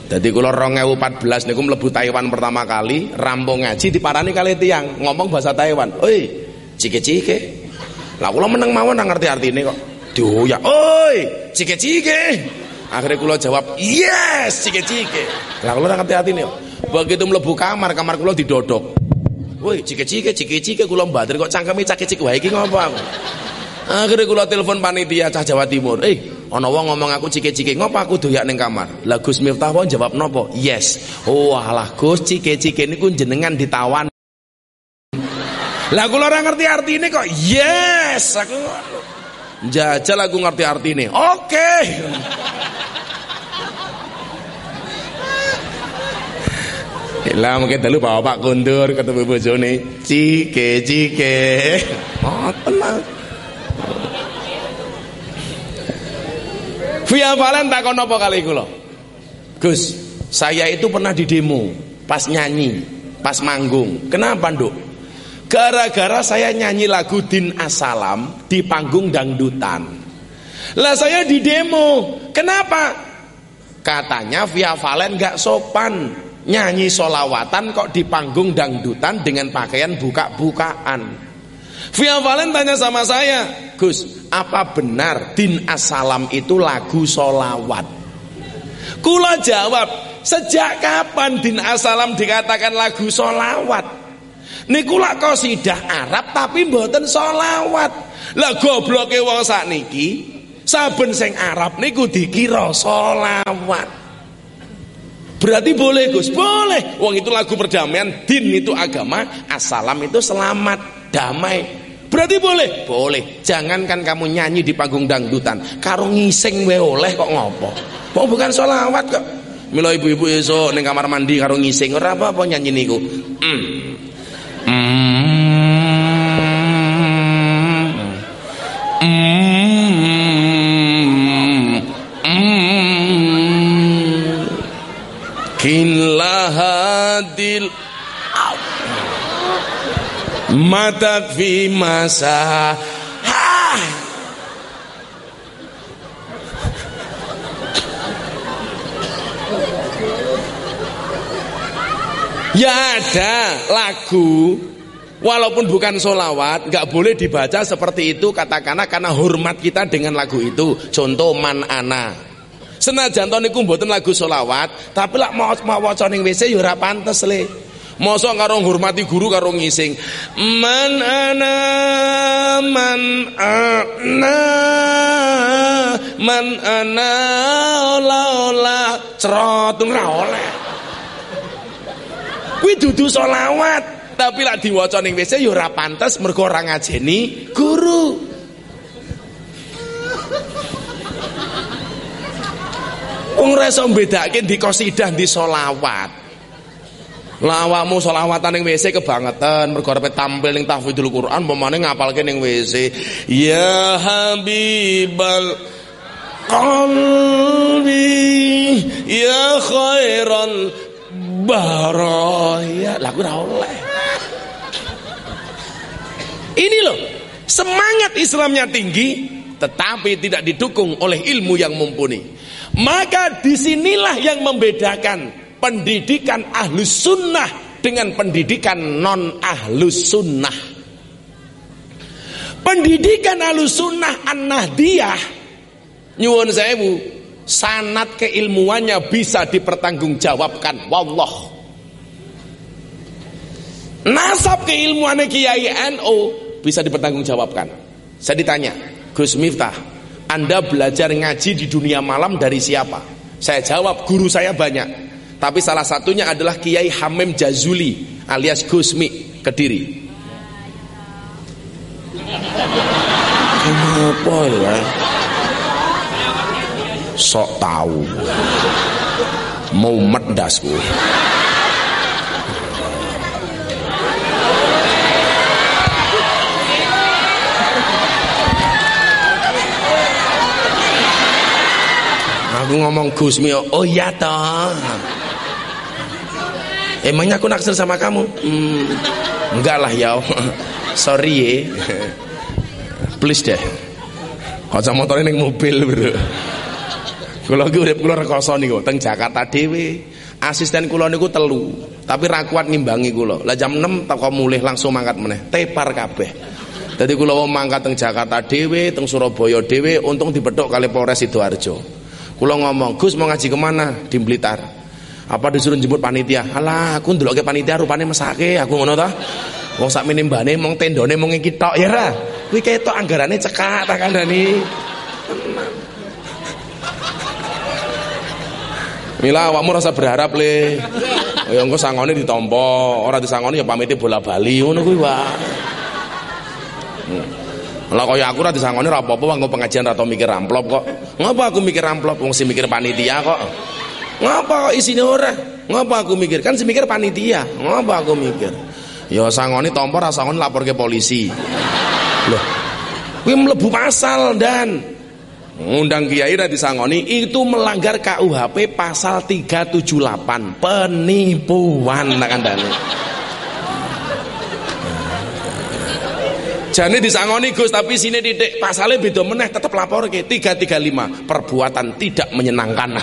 Jadi kalau 2014 niku mlebu Taiwan pertama kali, rampung ngaji diparani kali tiang ngomong bahasa Taiwan. Oi, cike-cike. Lah kula meneng mawon nang ngerti artine kok. Dioyak, "Oi, cike-cike." Akhirnya kula jawab, "Yes, cike-cike." Lah kula ngerti artine kok. Begitu mlebu kamar, kamar kula didodok. Woi, cike-cike, cike-cike kula mbater kok cangkeme cake-cike wae iki ngopo aku. Akhirnya kula telepon panitia cah Jawa Timur. Eh, ana wong ngomong aku cike-cike, ngopo aku doyak ning kamar? Lah Gus Miftah wong jawab nopo? Yes. Oh, alah Gus, cike-cike niku jenengan ditawan. Lah kula ngerti artine kok. Yes, aku jajal aku ngerti artine. Oke. Okay. Lah mungkin dulu bapak kundur ketemu bojone cike cike. Oh, tenang. Via Valen tak apa kali kula. Gus, saya itu pernah di demo pas nyanyi, pas manggung. Kenapa, Nduk? Gara-gara saya nyanyi lagu Din Asalam di panggung dangdutan. Lah saya di demo. Kenapa? Katanya Via Valen gak sopan nyanyi solawatan kok di panggung dangdutan dengan pakaian buka-bukaan. Via Valen tanya sama saya, Gus, apa benar Din Asalam itu lagu solawat? Kula jawab, sejak kapan Din Asalam dikatakan lagu solawat? Niku lak kosidah Arab tapi mboten solawat. Lah gobloke wong sakniki, saben sing Arab niku dikira solawat. Berarti boleh Gus, boleh. Wong itu lagu perdamaian, din itu agama, asalam itu selamat damai berarti boleh boleh jangankan kamu nyanyi di panggung dangdutan karo ngising we oleh kok ngopo mau bukan sholawat kok milo ibu-ibu esok neng kamar mandi karo ngising ora apa-apa nyanyi niku mm. Mm. Mm. Mm. Kinlahadil Mata fi masa. Ya ada lagu Walaupun bukan solawat gak boleh dibaca seperti itu Katakanlah karena hormat kita dengan lagu itu. Contoh man ana. Senajan toniku mboten lagu solawat Tapi lak mau mau WC yura ya pantes leh Mosok karo hormati guru karo ngising. Man ana man ana man ana ola ola cerot ora oleh. Kuwi dudu selawat, tapi lak diwaca ning WC ya ora pantes mergo ora ngajeni guru. Wong ora iso mbedake di qasidah di selawat. Lawamu selawatan ning WC kebangetan mergo arep tampil ning tahfidzul Quran pemane ngapalke ning WC. Ya Habibal qalbi ya khairal baraya. Lah ora oleh. Ini loh, semangat Islamnya tinggi tetapi tidak didukung oleh ilmu yang mumpuni. Maka di sinilah yang membedakan pendidikan ahlus sunnah dengan pendidikan non ahlus sunnah. Pendidikan ahlus sunnah an-nahdiyah nyuwun sewu sanat keilmuannya bisa dipertanggungjawabkan. Wallah. Nasab keilmuannya Kiai NU bisa dipertanggungjawabkan. Saya ditanya Gus Miftah Anda belajar ngaji di dunia malam dari siapa? Saya jawab guru saya banyak tapi salah satunya adalah Kiai Hamim Jazuli alias Gusmi Kediri. Kenapa ya? Sok tahu. Mau medas gue. Aku ngomong Gusmi, oh iya toh. Emangnya aku naksir sama kamu? Hmm, enggak lah ya. Sorry ya. Please deh. Kaca motornya neng mobil bro. Kalau gue udah keluar rekoso nih teng Jakarta dewe. Asisten kulo niku telu, tapi rakuat ngimbangi kulo. Lah jam 6 toko mulih langsung mangkat meneh. Tepar kabeh. Jadi kulo mangkat teng Jakarta dewe, teng Surabaya dewe, untung dipedok kali Polres Sidoarjo. Kulo ngomong, Gus mau ngaji ke mana? Di Blitar apa disuruh jemput panitia alah aku ndelokke panitia rupane mesake aku ngono ta wong sak mene mbane mong tendone mong iki tok ya ra kuwi ketok anggarane cekak tak kandhani Mila awakmu rasa berharap le. Ya engko sangone ditampa, ora disangoni ya pamite bola bali ngono kuwi wae. Hmm. Lah kaya aku ora disangoni ora apa-apa pengajian ra mikir amplop kok. Ngapa aku mikir amplop wong sing mikir panitia kok. Ngapa kok isine ora? Ngapa aku mikir? Kan semikir panitia. Ngapa aku mikir? Ya sangoni tampa ra sangoni lapor ke polisi. Loh. Kuwi mlebu pasal dan ngundang kiai ra disangoni itu melanggar KUHP pasal 378 penipuan nak kandhane. Jane disangoni Gus tapi sini titik pasalnya beda meneh tetap lapor ke 335 perbuatan tidak menyenangkan.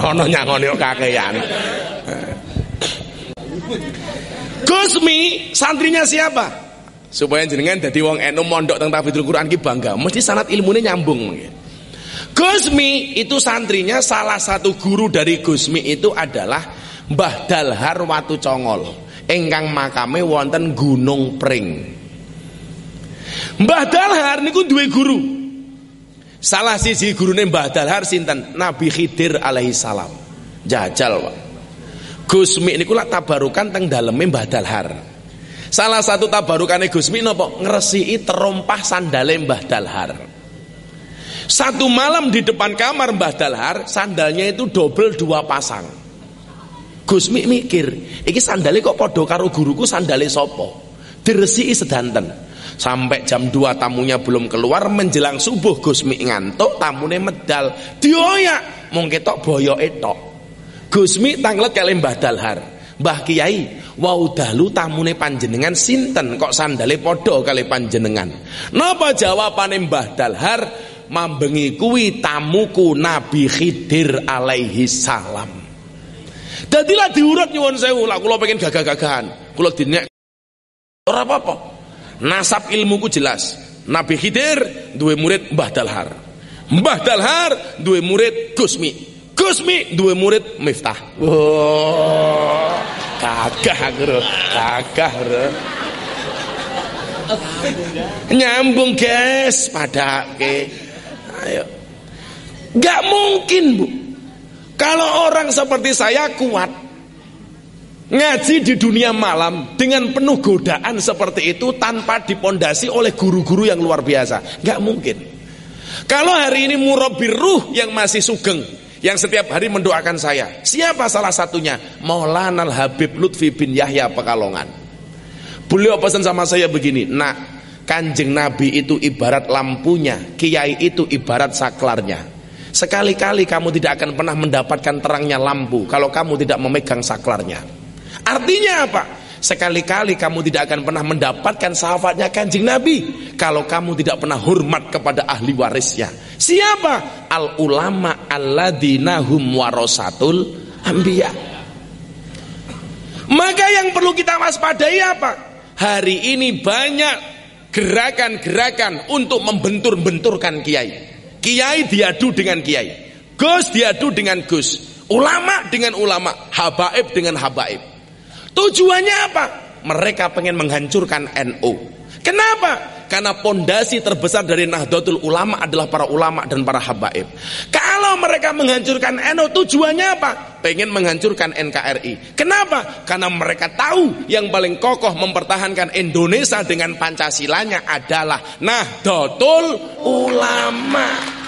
Ana nyangone kakean. Gusmi santrinya siapa? Supaya jenengan dadi wong enu mondok tentang tafsirul Quran ki bangga, mesti sanat ilmune nyambung. Gusmi itu santrinya salah satu guru dari Gusmi itu adalah Mbah Dalhar Watu Congol ingkang makame wonten Gunung Pring. Mbah Dalhar niku duwe guru. Salah sisi gurune Mbah Dalhar sinten? Nabi Khidir alaihi salam. Jajal, Pak. Gusmi niku lak tabarukan teng daleme Mbah Dalhar. Salah satu tabarukane Gusmi napa? Ngresiki terompah sandale Mbah Dalhar. Satu malam di depan kamar Mbah Dalhar, sandalnya itu double dua pasang. Gusmi mikir, iki sandale kok padha karo guruku sandale sapa? Diresiki sedanten. Sampai jam 2 tamunya belum keluar menjelang subuh Gusmi ngantuk tamune medal. Dioyak mung ketok boyoke tok. Gusmi tanglet kali Mbah Dalhar. Mbah Kiai, wau dalu tamune panjenengan sinten kok sandale padha kali panjenengan. Napa jawabane Mbah Dalhar? mambengi kuwi tamuku Nabi Khidir alaihi salam. Dadilah diurut nyuwun sewu lah kula pengen gagah-gagahan. Kula dinek ora apa-apa. Nasab ilmuku jelas. Nabi Khidir duwe murid Mbah Dalhar. Mbah Dalhar duwe murid Gusmi. Gusmi duwe murid Miftah. Oh, gagah bro, gagah bro. Nyambung guys, padake. Ayo. Gak mungkin bu. Kalau orang seperti saya kuat ngaji di dunia malam dengan penuh godaan seperti itu tanpa dipondasi oleh guru-guru yang luar biasa, gak mungkin. Kalau hari ini murabir ruh yang masih sugeng, yang setiap hari mendoakan saya, siapa salah satunya? Maulana Habib Lutfi bin Yahya Pekalongan. Beliau pesan sama saya begini, nak kanjeng Nabi itu ibarat lampunya, kiai itu ibarat saklarnya. Sekali-kali kamu tidak akan pernah mendapatkan terangnya lampu kalau kamu tidak memegang saklarnya. Artinya apa? Sekali-kali kamu tidak akan pernah mendapatkan sahabatnya kanjeng Nabi Kalau kamu tidak pernah hormat kepada ahli warisnya Siapa? Al ulama alladinahum warasatul ambiya Maka yang perlu kita waspadai apa? hari ini banyak gerakan-gerakan untuk membentur-benturkan kiai. Kiai diadu dengan kiai. Gus diadu dengan Gus. Ulama dengan ulama, habaib dengan habaib. Tujuannya apa? Mereka pengen menghancurkan NU. Kenapa? Karena pondasi terbesar dari Nahdlatul Ulama adalah para ulama dan para habaib. Kalau mereka menghancurkan NU tujuannya apa? Pengen menghancurkan NKRI. Kenapa? Karena mereka tahu yang paling kokoh mempertahankan Indonesia dengan Pancasilanya adalah Nahdlatul Ulama.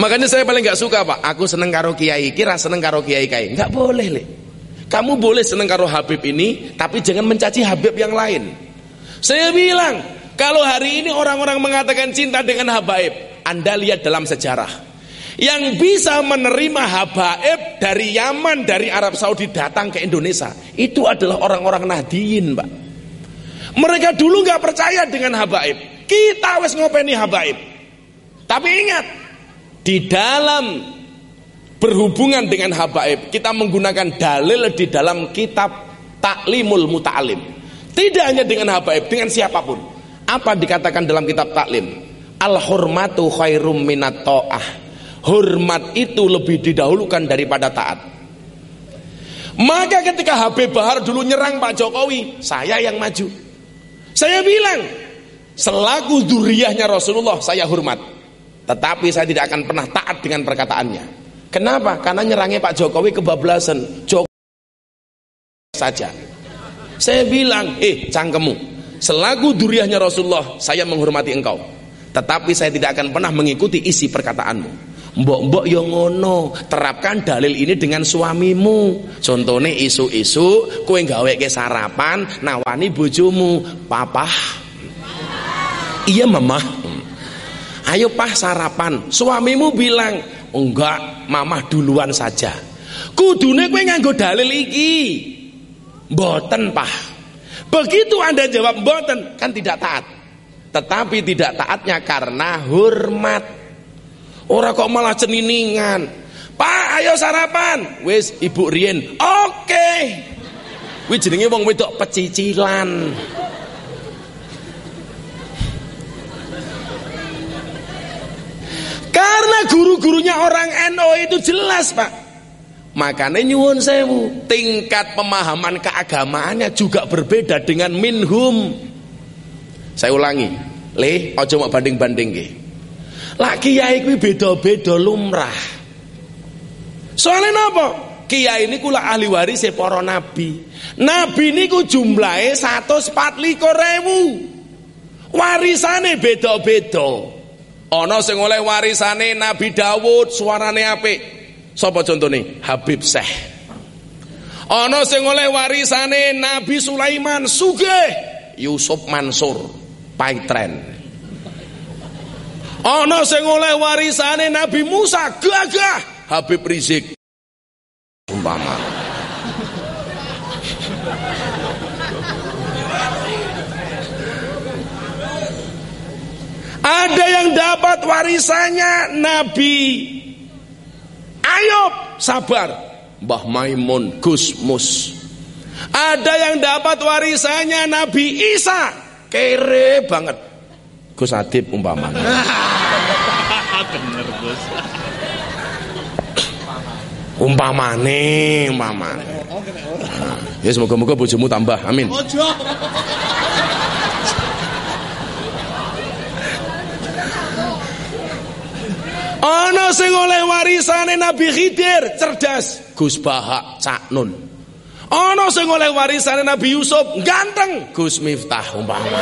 Makanya saya paling gak suka pak. Aku seneng karo kiai, kira seneng karo kiai kiai. Gak boleh le. Kamu boleh seneng karo Habib ini, tapi jangan mencaci Habib yang lain. Saya bilang, kalau hari ini orang-orang mengatakan cinta dengan Habib, Anda lihat dalam sejarah. Yang bisa menerima Habaib dari Yaman, dari Arab Saudi datang ke Indonesia, itu adalah orang-orang Nahdiyin, Pak. Mereka dulu nggak percaya dengan Habaib. Kita wes ngopeni Habaib. Tapi ingat, di dalam berhubungan dengan habaib kita menggunakan dalil di dalam kitab taklimul muta'alim tidak hanya dengan habaib dengan siapa pun. Apa dikatakan dalam kitab taklim al hormatu khairum minat to'ah hormat itu lebih didahulukan daripada taat. Maka ketika Habib Bahar dulu nyerang Pak Jokowi saya yang maju. Saya bilang selaku duriahnya Rasulullah saya hormat tetapi saya tidak akan pernah taat dengan perkataannya Kenapa? Karena nyerangnya Pak Jokowi kebablasan. Jokowi saja. Saya bilang, eh cangkemu, selaku duriahnya Rasulullah, saya menghormati engkau. Tetapi saya tidak akan pernah mengikuti isi perkataanmu. Mbok-mbok yang ngono, terapkan dalil ini dengan suamimu. Contohnya isu-isu, kue gawe ke sarapan, nawani bojomu, papa. Iya mama. Ayo pah sarapan. Suamimu bilang, enggak mamah duluan saja. Kudune kowe nganggo dalil iki. Mboten pah. Begitu anda jawab mboten kan tidak taat. Tetapi tidak taatnya karena hormat. Orang kok malah ceniningan. Pak ayo sarapan. Wis ibu Rien oke. Okay. kuwi jenenge wong wedok pecicilan Karena guru-gurunya orang NO itu jelas pak. Makanya nyuwun sewu Tingkat pemahaman keagamaannya juga berbeda dengan minhum. Saya ulangi Le, ojo mau banding-banding ke Lah kiai kuwi beda-beda lumrah. Soalnya apa? Kiai ini kula ahli waris para nabi. Nabi ini ku jumlahnya 144 ribu Warisane beda-beda Ana sing oleh warisane Nabi Dawud suarane apik. Sapa contone? Habib Syekh. Ana sing oleh warisane Nabi Sulaiman sugih. Yusuf Mansur Paitren. Ana sing oleh warisane Nabi Musa gagah Habib Rizik. Umpama. Ada yang dapat warisannya Nabi Ayub sabar. Mbah Maimun Gusmus. Ada yang dapat warisannya Nabi Isa kere banget. Gus Adib umpamanya. Bener Gus. Umpamane, umpamane. Nah, ya semoga-moga bojomu tambah. Amin. Ana sing oleh warisane Nabi Khidir, cerdas, Gus Bahak Cak Nun. Ana sing oleh warisane Nabi Yusuf, ganteng, Gus Miftah umpama.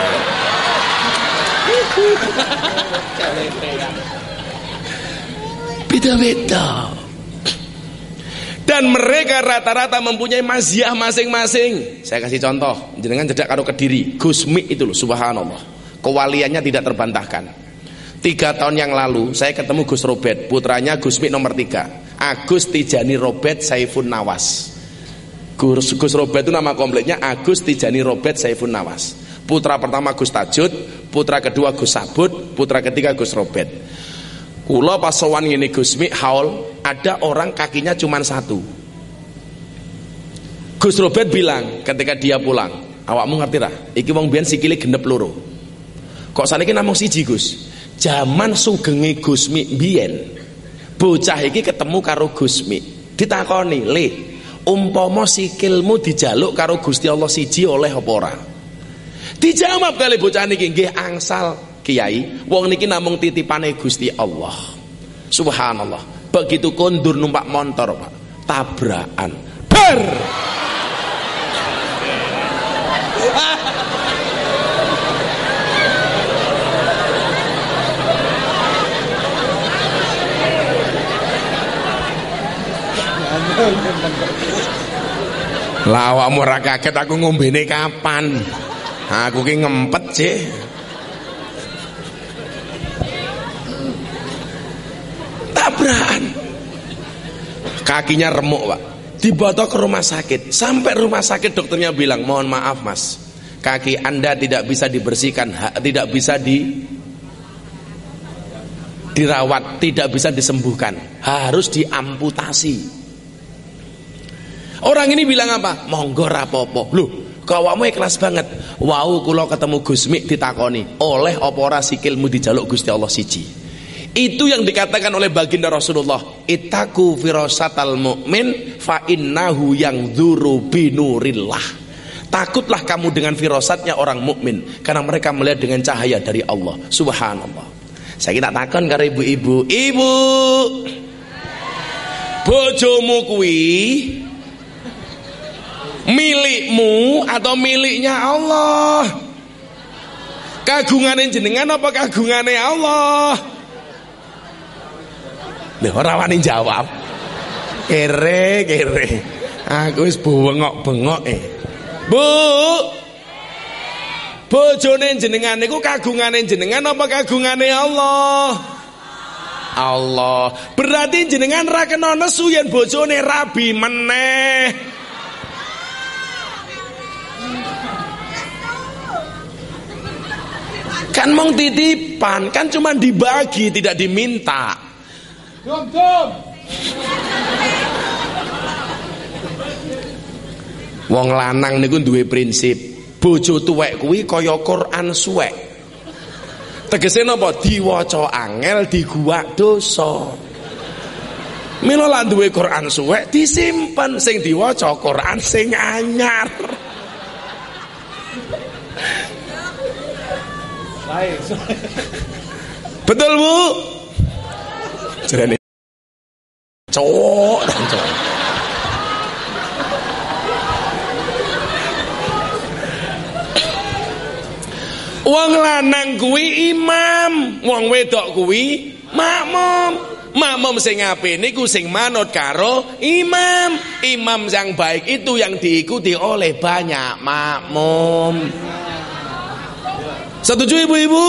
Beda-beda. Dan mereka rata-rata mempunyai maziah masing-masing. Saya kasih contoh, jenengan jedak karo Kediri, Gusmi itu loh, subhanallah. Kewaliannya tidak terbantahkan. Tiga tahun yang lalu saya ketemu Gus Robert, putranya Gus Mik nomor tiga. Agus Tijani Robert Saifun Nawas. Gus, Gus Robert itu nama kompleknya Agus Tijani Robert Saifun Nawas. Putra pertama Gus Tajud, putra kedua Gus Sabut, putra ketiga Gus Robert. Kulo pas sowan ini Gus Mik haul, ada orang kakinya cuma satu. Gus Robert bilang ketika dia pulang, awakmu ngerti lah, iki wong biyen sikile genep loro. Kok saniki namung siji Gus? Zaman sugenge Gusmi biyen. Bocah iki ketemu karo Gusmi. Ditakoni, "Le, umpama sikilmu dijaluk karo Gusti Allah siji oleh apa ora?" Dijawab kali bocah niki, "Nggih angsal, Kiai. Wong niki namung titipane Gusti Allah." Subhanallah. Begitu kondur numpak motor, Pak. Tabrakan. Ber. Lah awakmu ora kaget aku ngombene kapan? Aku ki ngempet, Cik. Tabrakan. Kakinya remuk, Pak. Dibawa ke rumah sakit. Sampai rumah sakit dokternya bilang, "Mohon maaf, Mas. Kaki Anda tidak bisa dibersihkan, tidak bisa di dirawat, tidak bisa disembuhkan. Harus diamputasi." Orang ini bilang apa? Monggo rapopo. Loh, kawamu ikhlas banget. Wow, kulo ketemu Gusmi ditakoni, oleh apa ora sikilmu dijaluk Gusti Allah siji. Itu yang dikatakan oleh baginda Rasulullah. Itaku firasatal mu'min fa innahu yang dzuru binurillah. Takutlah kamu dengan firasatnya orang mukmin karena mereka melihat dengan cahaya dari Allah. Subhanallah. Saya kira takon karo ibu-ibu, "Ibu, bojomu kuwi milikmu atau miliknya Allah kagungan jenengan apa kagungannya Allah Lha ora wani jawab. Kere kere. Aku wis bengok-bengok eh. Bu. Bojone jenengan niku kagungane jenengan apa kagungane Allah? Allah. Berarti jenengan ra kena nesu yen bojone rabi meneh. Kan mau titipan, kan cuma dibagi, tidak diminta. Dom, dom. Wong lanang niku duwe prinsip, bojo tuwek kuwi kaya Quran suwek. Tegese napa? Diwaca angel diguwak dosa. Mila lan duwe Quran suwek disimpen sing diwaca Quran sing anyar. Betul bu? Jerene cowok cowok. Wong lanang kuwi imam, wong wedok kuwi makmum. Makmum sing apik niku sing manut karo imam. Imam yang baik itu yang diikuti oleh banyak makmum. Setuju ibu-ibu?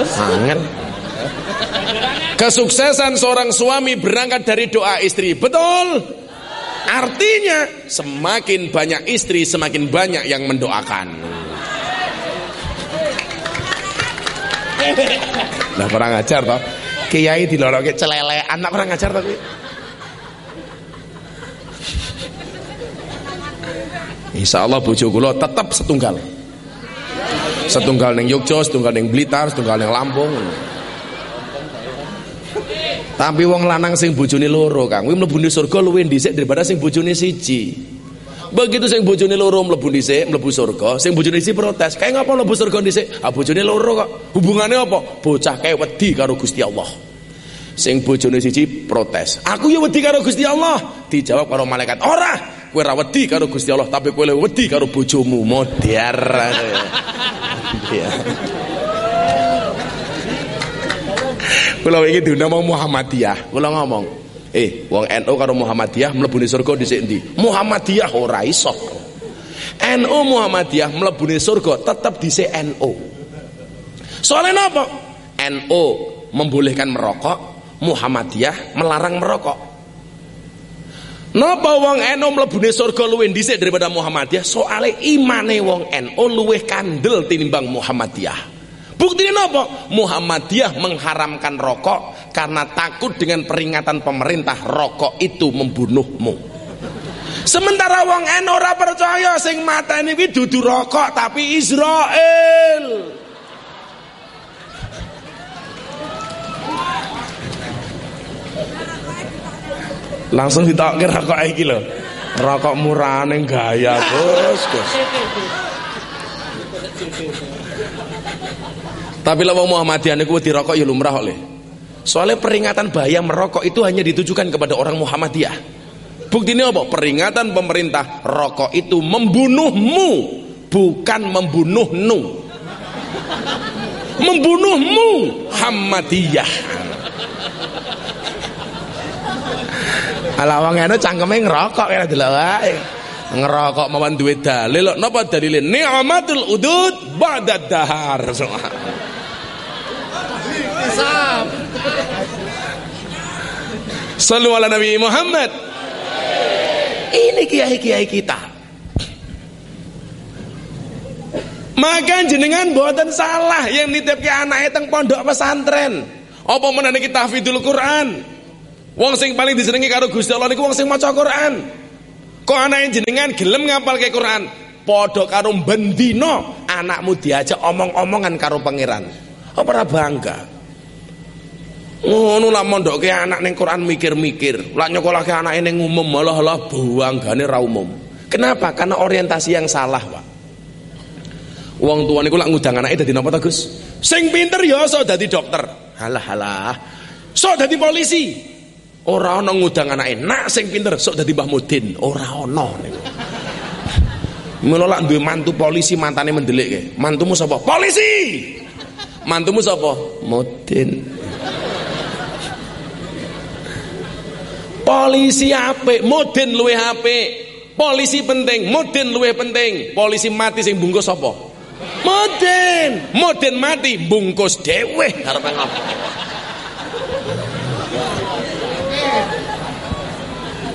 Angel. Kesuksesan seorang suami berangkat dari doa istri. Betul. Artinya semakin banyak istri semakin banyak yang mendoakan. Lah kurang ajar toh. Kiai diloroke celele anak kurang ajar toh Insya Allah bojo kula tetap setunggal. Setunggal neng Yogyo, setunggal neng Blitar, setunggal neng Lampung. Tapi wong lanang sing bojone loro, Kang, kuwi mlebu surga luwih dhisik daripada sing bojone siji. Begitu sing bojone loro mlebu dhisik, mlebu surga, sing bojone siji protes. Kayak ngapa mlebu surga dhisik? Ah bojone loro kok. Hubungane apa? Bocah kayak wedi karo Gusti Allah. Sing bojone siji protes. Aku ya wedi karo Gusti Allah. Dijawab karo malaikat, "Ora, kowe ra wedi karo Gusti Allah, tapi kowe wedi karo bojomu." Modar. Iya. Kula iki diundang Muhammadiyah. Kula ngomong, eh wong NU karo Muhammadiyah mlebu surga dhisik endi? Muhammadiyah ora iso. NU Muhammadiyah mlebu surga tetep dhisik NU. Soalnya napa? NU membolehkan merokok, Muhammadiyah melarang merokok. Napa wong NU mlebu surga luwih dhisik daripada Muhammadiyah? Soale imane wong NU luwih kandel tinimbang Muhammadiyah. Bukti ini apa? Muhammadiyah mengharamkan rokok karena takut dengan peringatan pemerintah rokok itu membunuhmu. Sementara wong enora percaya sing mata ini dudu rokok tapi Israel. Langsung ditokke rokok iki lho. Rokok murane gaya, Bos, Bos. Tapi lawang Muhammadiyah niku dirokok ya lumrah oleh. Soalnya peringatan bahaya merokok itu hanya ditujukan kepada orang Muhammadiyah. Bukti ini apa? Peringatan pemerintah rokok itu membunuhmu, bukan membunuhnu. Membunuhmu Muhammadiyah. Ala wong ene cangkeme ngerokok kaya delok wae. Ngerokok mawan duwe dalil. Napa dalile? Ni'matul udud ba'da dahar. Isam. Sallu ala Nabi Muhammad. Ini kiai-kiai kita. Maka jenengan buatan salah yang nitip ke anaknya teng pondok pesantren. Apa menane kita hafidul Quran? Wong sing paling disenengi karo Gusti Allah niku wong sing maca Quran. Kok anaknya jenengan gelem ngapal ke Quran? Podok karo bendino anakmu diajak omong-omongan karo pangeran. Apa ora bangga? ngono lah mondoke anak ning Quran mikir-mikir lah nyokolake anake ning umum malah lah buanggane ra umum kenapa karena orientasi yang salah Pak wong tua niku lak ngudang anake dadi napa ta Gus sing pinter ya iso dadi dokter halah halah sok dadi polisi ora ana ngudang anake nak sing pinter sok dadi Mbah Mudin ora ana niku lak duwe mantu polisi mantane mendelik Mantumu sapa? Polisi. Mantumu sapa? Mudin. Polisi apik, mudin luwe apik. Polisi penting, mudin luwe penting. Polisi mati sing bungkus apa? Mudin. Mudin mati bungkus dhewe arep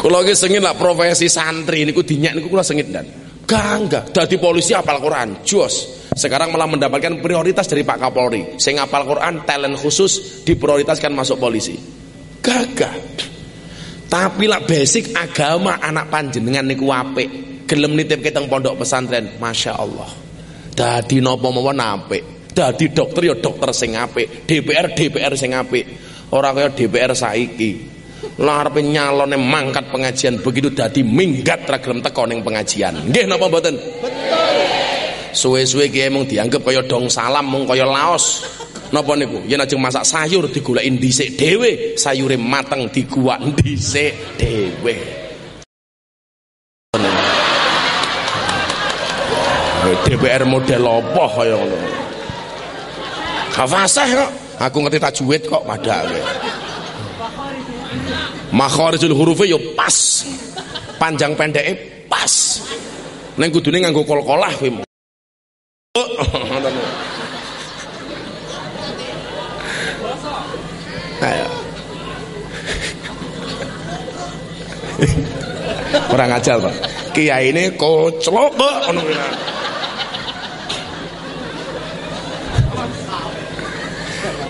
Kula iki sengit lah profesi santri niku dinyak niku kula sengit dan. Gangga, dadi polisi apal Quran, jos. Sekarang malah mendapatkan prioritas dari Pak Kapolri. Sing apal Quran talent khusus diprioritaskan masuk polisi. Gagah. Tapi lah basic agama anak panjenengan niku apik. Gelem nitip teng pondok pesantren, Masya Allah. Dadi napa mawon apik. Dadi dokter ya dokter sing apik, DPR DPR sing apik. Ora kaya DPR saiki. Lah arepe nyalone mangkat pengajian begitu dadi minggat ra gelem teko ning pengajian. Nggih napa mboten? Betul. Suwe-suwe ki emang dianggap kaya dong salam mung kaya laos. Napa niku? Yen ajeng masak sayur digoleki dhisik dhewe, sayure mateng diguwak dhisik dhewe. DPR model apa kaya ngono. Hafasah kok. Aku ngerti tajwid kok padahal. Makharijul hurufe yo pas. Panjang pendeke pas. Neng kudune nganggo kol-kolah kowe. Ayo. Kurang ajar Pak. Kiai ini koclok kok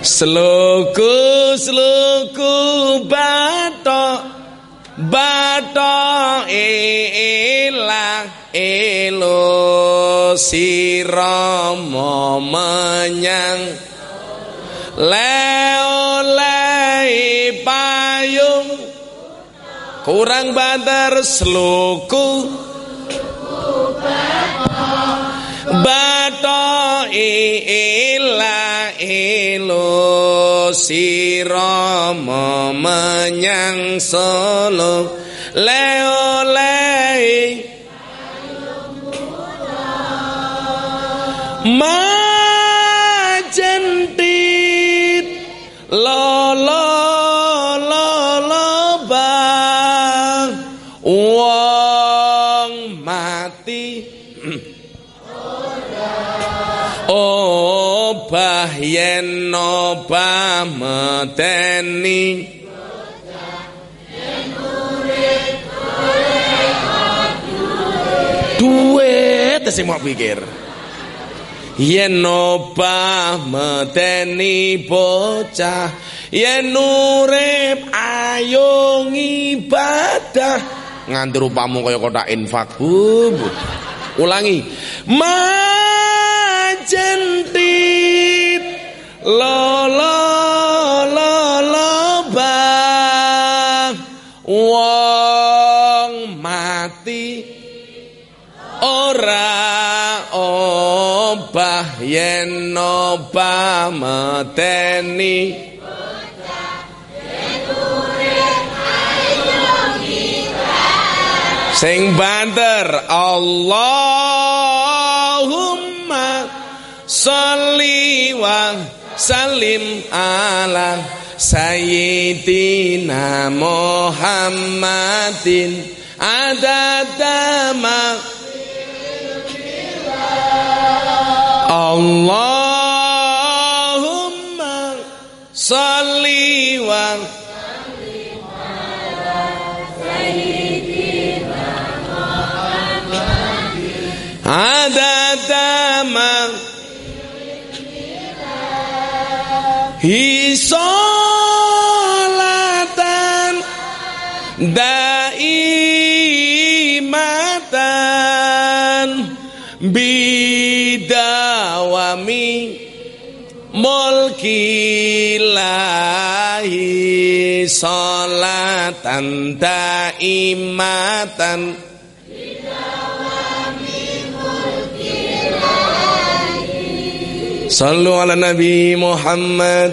Sloku sloku batok batok ilang elo sirama menyang. Leo payung. Kurang banter sloku batok ila ilo sirama menyang solo. Leo lei obah yen obah meteni duit sing mau pikir. Yen obah meteni bocah yen urip ayo ibadah. Nganti rupamu kaya kotak infak bu, ulangi majentit lo lo lo lo bang. Wong mati. Ora obah yen obah meteni. Sing banter Allahumma sholli wa salim ala sayyidina Muhammadin adadama Allahumma hisolatan daimatan bidawami mulkilahi solatan daimatan Sallu ala Nabi Muhammad.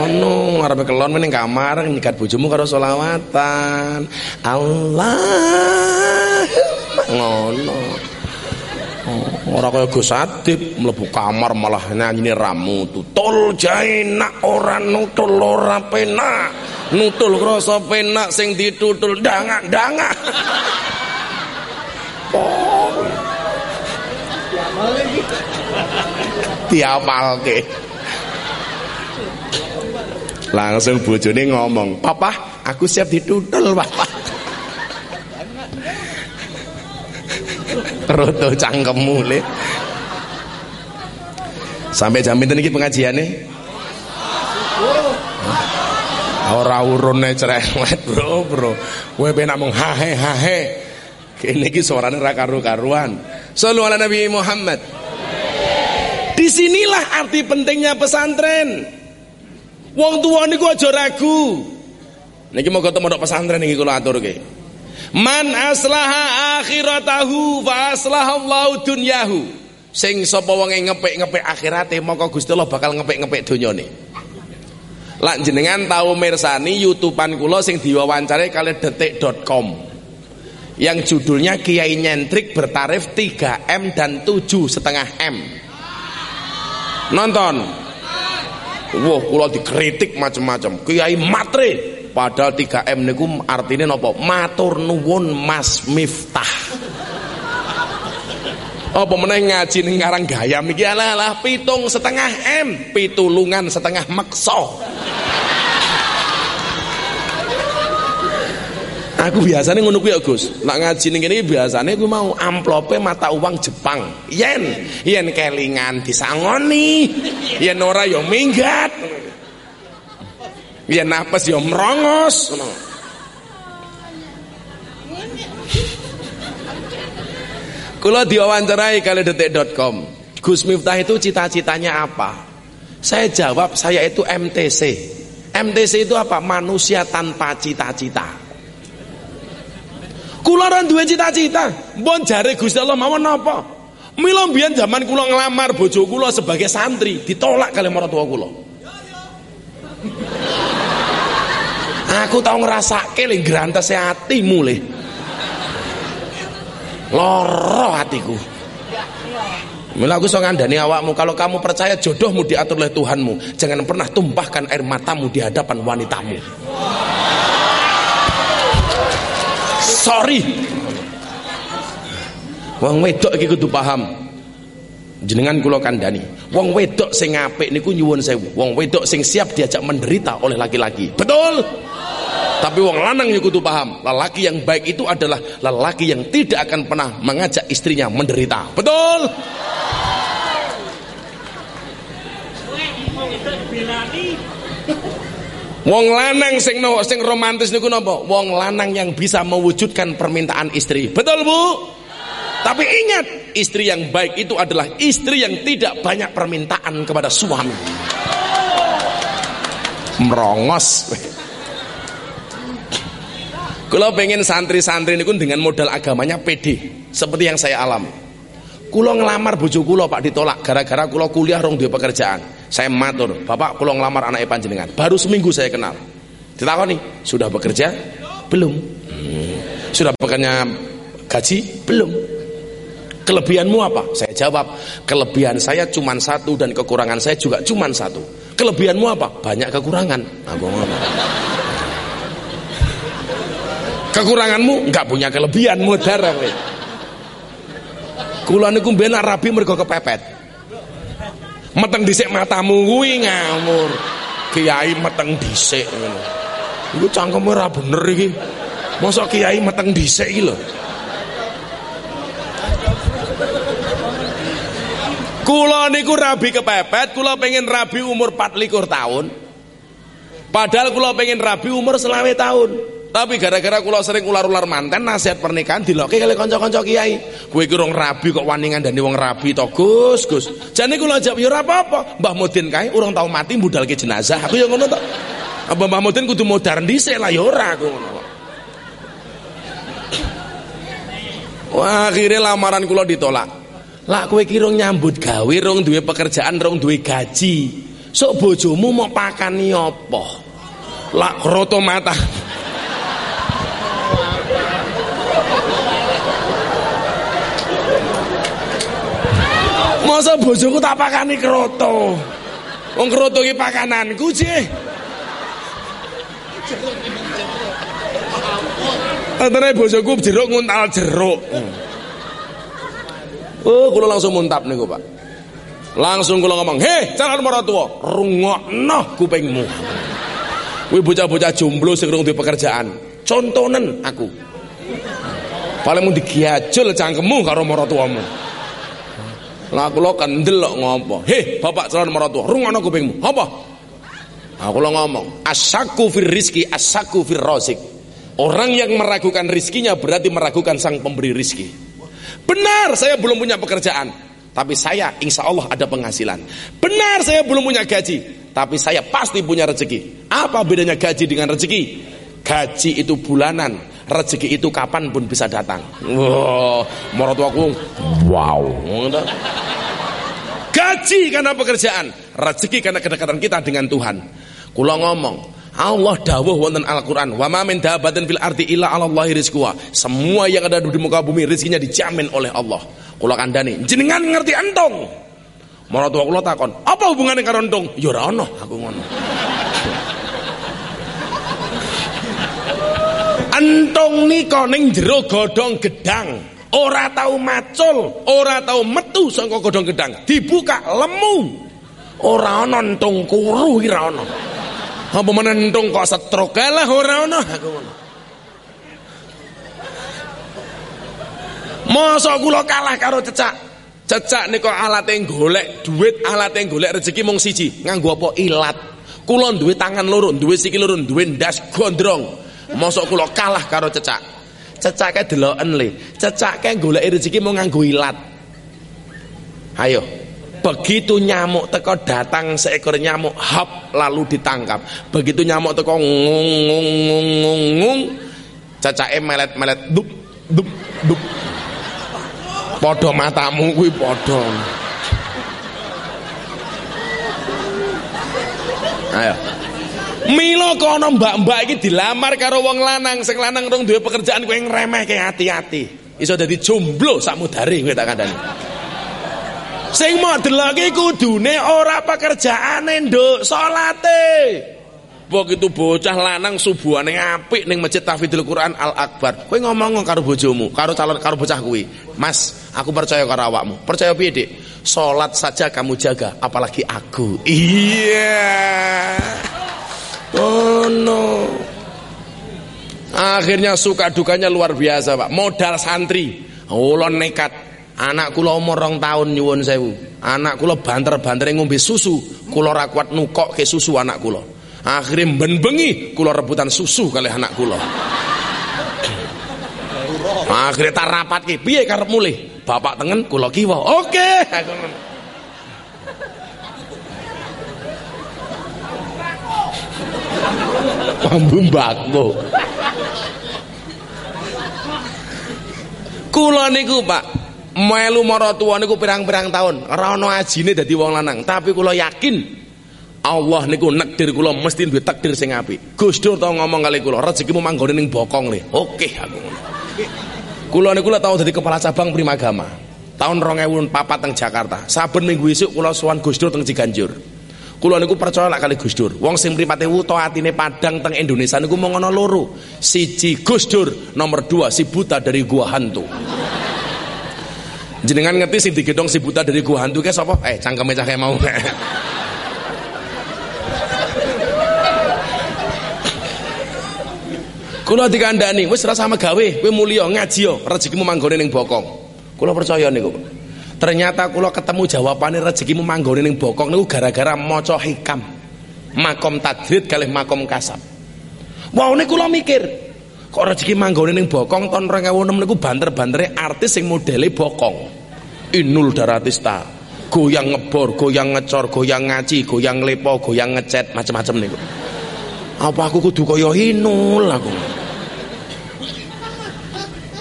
Ono arep kelon meneng kamar nyikat bojomu karo selawatan. Allah ngono. Ora kaya Gus Adib mlebu kamar malah nyanyine ramu tutul jae nak ora nutul ora penak. Nutul krasa penak sing ditutul dangak-dangak. Oh. Diapalke langsung bojone ngomong papa aku siap ditutul papa. Roto cangkemmu le. Sampai jam pinten iki pengajiane? Ora urune cerewet bro bro. Kowe penak mung hahe hahe kene iki suarane ra karu-karuan. Sallu ala nabi Muhammad Di sinilah arti pentingnya pesantren. Wong tua niku aja ragu. Niki mau ketemu dok pesantren niki kula aturke. Man aslaha akhiratahu fa aslahallahu dunyahu. Sing sapa wonge ngepek-ngepek akhirate maka Gusti Allah bakal ngepek-ngepek donyane. Lak jenengan tahu mirsani YouTubean kula sing diwawancare kali detik.com yang judulnya Kiai Nyentrik bertarif 3M dan 7,5 M nonton. Wah kula dikritik macam-macam kiai matre. Padahal 3M niku artinya nopo matur nuwun Mas Miftah. Apa meneh ngaji ning ngarang gayam iki? Alah pitung setengah M. Pitulungan setengah makso Aku biasanya ngono kuwi ya, Gus. Nak ngaji ning kene biasane kuwi mau amplope mata uang Jepang. Yen, yen kelingan disangoni. Yen ora ya minggat. Yen napes ya merongos. Kula diwawancarai kali detik.com. Gus Miftah itu cita-citanya apa? Saya jawab saya itu MTC. MTC itu apa? Manusia tanpa cita-cita. Kula ora duwe cita-cita. Mbon jare Gusti Allah mawon napa? Mila mbiyen zaman kula nglamar bojo kula sebagai santri ditolak kali marang kula. Aku tau ngrasake le grantese atimu le. Loro hatiku. Mila aku so ngandani awakmu kalau kamu percaya jodohmu diatur oleh Tuhanmu, jangan pernah tumpahkan air matamu di hadapan wanitamu sorry. Wong wedok iki kudu paham. Jenengan kula kandhani wong wedok sing apik niku nyuwun sewu. Wong wedok sing siap diajak menderita oleh laki-laki. Betul? Tapi wong lanang ya kudu paham lelaki yang baik itu adalah lelaki yang tidak akan pernah mengajak istrinya menderita. Betul Wong lanang sing no, sing romantis niku napa? Wong lanang yang bisa mewujudkan permintaan istri. Betul, Bu? Tapi ingat, istri yang baik itu adalah istri yang tidak banyak permintaan kepada suami. Merongos. Kalau pengen santri-santri ini dengan modal agamanya pede, seperti yang saya alami. Kulo ngelamar bojo kulo Pak ditolak gara-gara kulo kuliah rong dia pekerjaan. Saya matur, Bapak kulo ngelamar anak panjenengan. Baru seminggu saya kenal. nih, sudah bekerja? Belum. Hmm. Sudah bekerja gaji? Belum. Kelebihanmu apa? Saya jawab, kelebihan saya cuma satu dan kekurangan saya juga cuma satu. Kelebihanmu apa? Banyak kekurangan. Aku ngomong. Kekuranganmu nggak punya kelebihan modar. Kula niku mbiyen rabi mergo kepepet. Meteng dhisik matamu kuwi ngamur. Kiai meteng dhisik ngono. Iku cangkeme ora bener iki. Mosok kiai meteng dhisik iki lho. Kula niku rabi kepepet, kula pengen rabi umur 24 tahun. Padahal kula pengen rabi umur selawe tahun. Tapi gara-gara kula sering ular-ular manten nasihat pernikahan diloke kali kanca-kanca kiai. Kowe iki rong rabi kok wani ngandani wong rabi to, Gus, Gus. Jane kula jawab ya ora apa-apa. Mbah Mudin kae urung tau mati budalke jenazah. Aku ya ngono to. Apa Mbah Mudin kudu modern dhisik lah ya ora aku ngono. Wah, akhirnya lamaran kula ditolak. Lah kowe iki rong nyambut gawe, rong duwe pekerjaan, rong duwe gaji. Sok bojomu mau pakani apa? Lah kroto mata. Masa bojoku tak pakani kroto. Wong kroto iki pakananku, Cih. Antara bojoku jeruk nguntal jeruk. Oh, kula langsung muntap niku, Pak. Langsung kula ngomong, "Heh, calon maratuwa, rungokno kupingmu." Kuwi bocah-bocah jomblo sing urung pekerjaan. Contonen aku. Paling mau digiajul cangkemmu karo maratuwamu. Lah kula kendel kok ngopo. Heh, bapak calon mertua, rungono kupingmu. Apa? Aku lo ngomong, asaku fir rizki, asaku fir rozik. Orang yang meragukan rizkinya berarti meragukan sang pemberi rizki. Benar, saya belum punya pekerjaan. Tapi saya insya Allah ada penghasilan. Benar saya belum punya gaji. Tapi saya pasti punya rezeki. Apa bedanya gaji dengan rezeki? Gaji itu bulanan, rezeki itu kapan pun bisa datang. Wow, mertuaku, wow. Gaji karena pekerjaan, rezeki karena kedekatan kita dengan Tuhan. Kula ngomong, Allah dawuh wonten Al-Qur'an, "Wa ma min dabatin fil ardi illa 'ala Allahi rizquha." Semua yang ada di muka bumi rezekinya dijamin oleh Allah. Kula kandhani, jenengan ngerti entong. Maratuwa kula takon, "Apa hubungannya karo entong?" Ya ora ono, aku ngono. Entong nika ning jero godhong gedang. Ora tahu macul, ora tahu metu saka godhong gedang. Dibuka lemu. Ora ana entung kuru ora ana. Apa menentung kok stroke lah ora ana aku ngono. Mosok kula kalah karo cecak. Cecak nika alate golek duit, alate golek rezeki mung siji. Nganggo apa? Ilat. Kula duwe tangan loro, duwe sikil loro, duwe ndas gondrong. Mosok kula kalah karo cecak. Cecake deloken le. Cecake golek rezeki mung nganggo ilat. Ayo, Begitu nyamuk teko datang seekor nyamuk hap lalu ditangkap. Begitu nyamuk teko ngung ngung ngung ngung ngung melet-melet dup dup dup. Padha matamu kuwi padha. Ayo. Milo kono mbak-mbak iki dilamar karo wong lanang, sing lanang rong duwe pekerjaan kowe ngremehke hati-hati. Iso dadi jomblo sakmudare kowe tak kandhani. Sing modelake kudune ora pekerjaane, Nduk, salate. Begitu bocah lanang subuhane apik ning Masjid Tahfidzul Quran Al Akbar. Kowe ngomong karo bojomu, karo calon karo bocah kuwi. Mas, aku percaya karo awakmu. Percaya piye, Dik? Salat saja kamu jaga, apalagi aku. Iya. Oh no. Akhirnya suka dukanya luar biasa, Pak. Modal santri. Ulon nekat Anak kula umur rong tahun nyuwun sewu. Anak kula banter-banter ngombe susu, kula ra kuat nukok ke susu anak kula. Akhirnya ben bengi kula rebutan susu kali anak kula. Akhirnya tak rapat ki, piye karep mulih? Bapak tengen, kula kiwa. Oke. Pambu mbakmu. Kula niku, Pak, melu maratuwa niku pirang-pirang tahun ora ana ajine dadi wong lanang. Tapi kula yakin Allah niku nekdir kula mesti duwe takdir sing apik. Gus tau ngomong kali kula rezekimu manggone ning bokong le. Oke aku kula niku tau dadi kepala cabang Primagama. Tahun 2004 teng Jakarta. Saben minggu isuk kula sowan Gus Dur teng Ciganjur kula niku percaya lak kali Gus Dur. Wong sing mripate wuto atine padang teng Indonesia niku mung ana loro. Siji Gus Dur nomor dua si buta dari gua hantu. Jenengan ngerti sing digedong si buta dari gua hantu ke sapa? Eh cangkeme cah mau. Kula dikandani, wis ora sama gawe, kowe mulya ngaji yo, rezekimu manggone ning bokong. Kula percaya niku. Ternyata kula ketemu jawabane rezekimu manggone ning bokong niku gara-gara maca hikam. Makom tadrid kalih makom kasab. Wow niku kula mikir, kok rezeki manggone ning bokong tahun 2006 niku banter-bantere artis sing modele bokong. Inul Daratista goyang ngebor, goyang ngecor, goyang ngaji, goyang lepo, goyang ngecet, macam-macam niku. Apa aku kudu kaya Inul aku?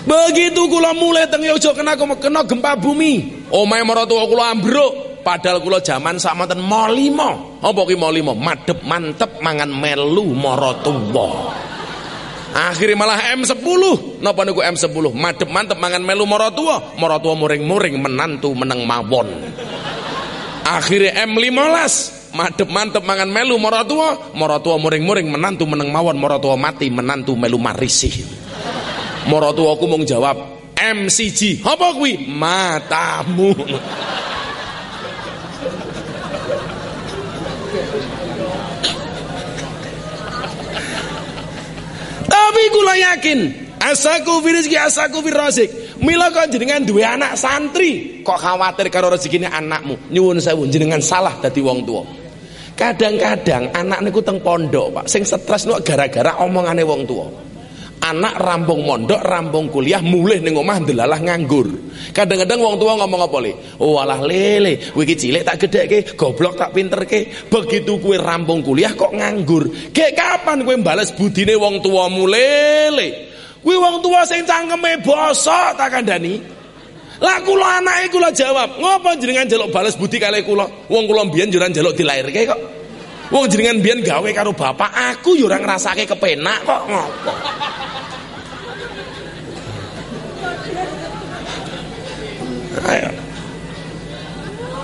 Begitu kula mulai teng Yojo kena kena gempa bumi. Omahe maratuwa kula ambruk. Padahal kula zaman sakmanten mau limo. Apa ki mau limo? Madep mantep mangan melu maratuwa. Akhirnya malah M10. Napa niku M10? Madep mantep mangan melu maratuwa. Maratuwa muring-muring menantu meneng mawon. Akhirnya M15 madep mantep mangan melu maratuwa maratuwa muring-muring menantu meneng mawon maratuwa mati menantu melu marisi maratuwaku mung jawab MCG apa kuwi? Matamu. Tapi kula yakin asaku fi rizki asaku fi razik mila kok jenengan duwe anak santri? Kok khawatir karo rezekine anakmu? Nyuwun sewu jenengan salah dadi wong tua kadang-kadang anak niku teng pondok Pak. Sing stres gara-gara omongane wong tua anak rambung mondok rambung kuliah mulih ning omah ndelalah nganggur. Kadang-kadang wong tua ngomong apa le? Oh alah lele kowe iki cilik tak gedhekke goblok tak pinterke. Begitu kowe rambung kuliah kok nganggur. Kek kapan kowe bales budine wong tua lele kowe wong tua sing cangkeme bosok tak kandhani. Lah kula anake kula jawab ngopo jenengan jaluk bales budi kali kula? Wong kula mbiyen juran jaluk dilairke kok Wong jenengan biyen gawe karo bapak, aku yo ora ngrasake kepenak kok ngopo.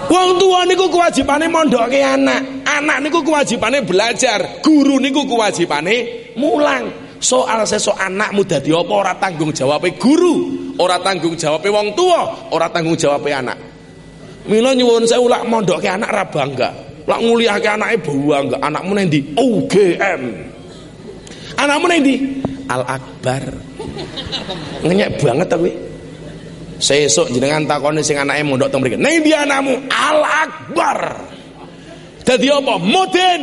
Wong tua niku kewajibane mondoke anak. Anak niku kewajibane belajar. Guru niku kewajibane mulang. Soal sesok anakmu dadi apa ora tanggung jawabe guru, ora tanggung jawabe wong tua, ora tanggung jawabe anak. Mila nyuwun saya ulak mondoke anak ra bangga. Lak nguliahke anake bangga. Anakmu nang ndi? UGM. Anakmu nang ndi? Al Akbar. Ngenyek banget ta kowe. Sesuk jenengan takoni sing anake mondok teng mriki. Ning ndi anakmu? Al Akbar. Dadi apa? Moden.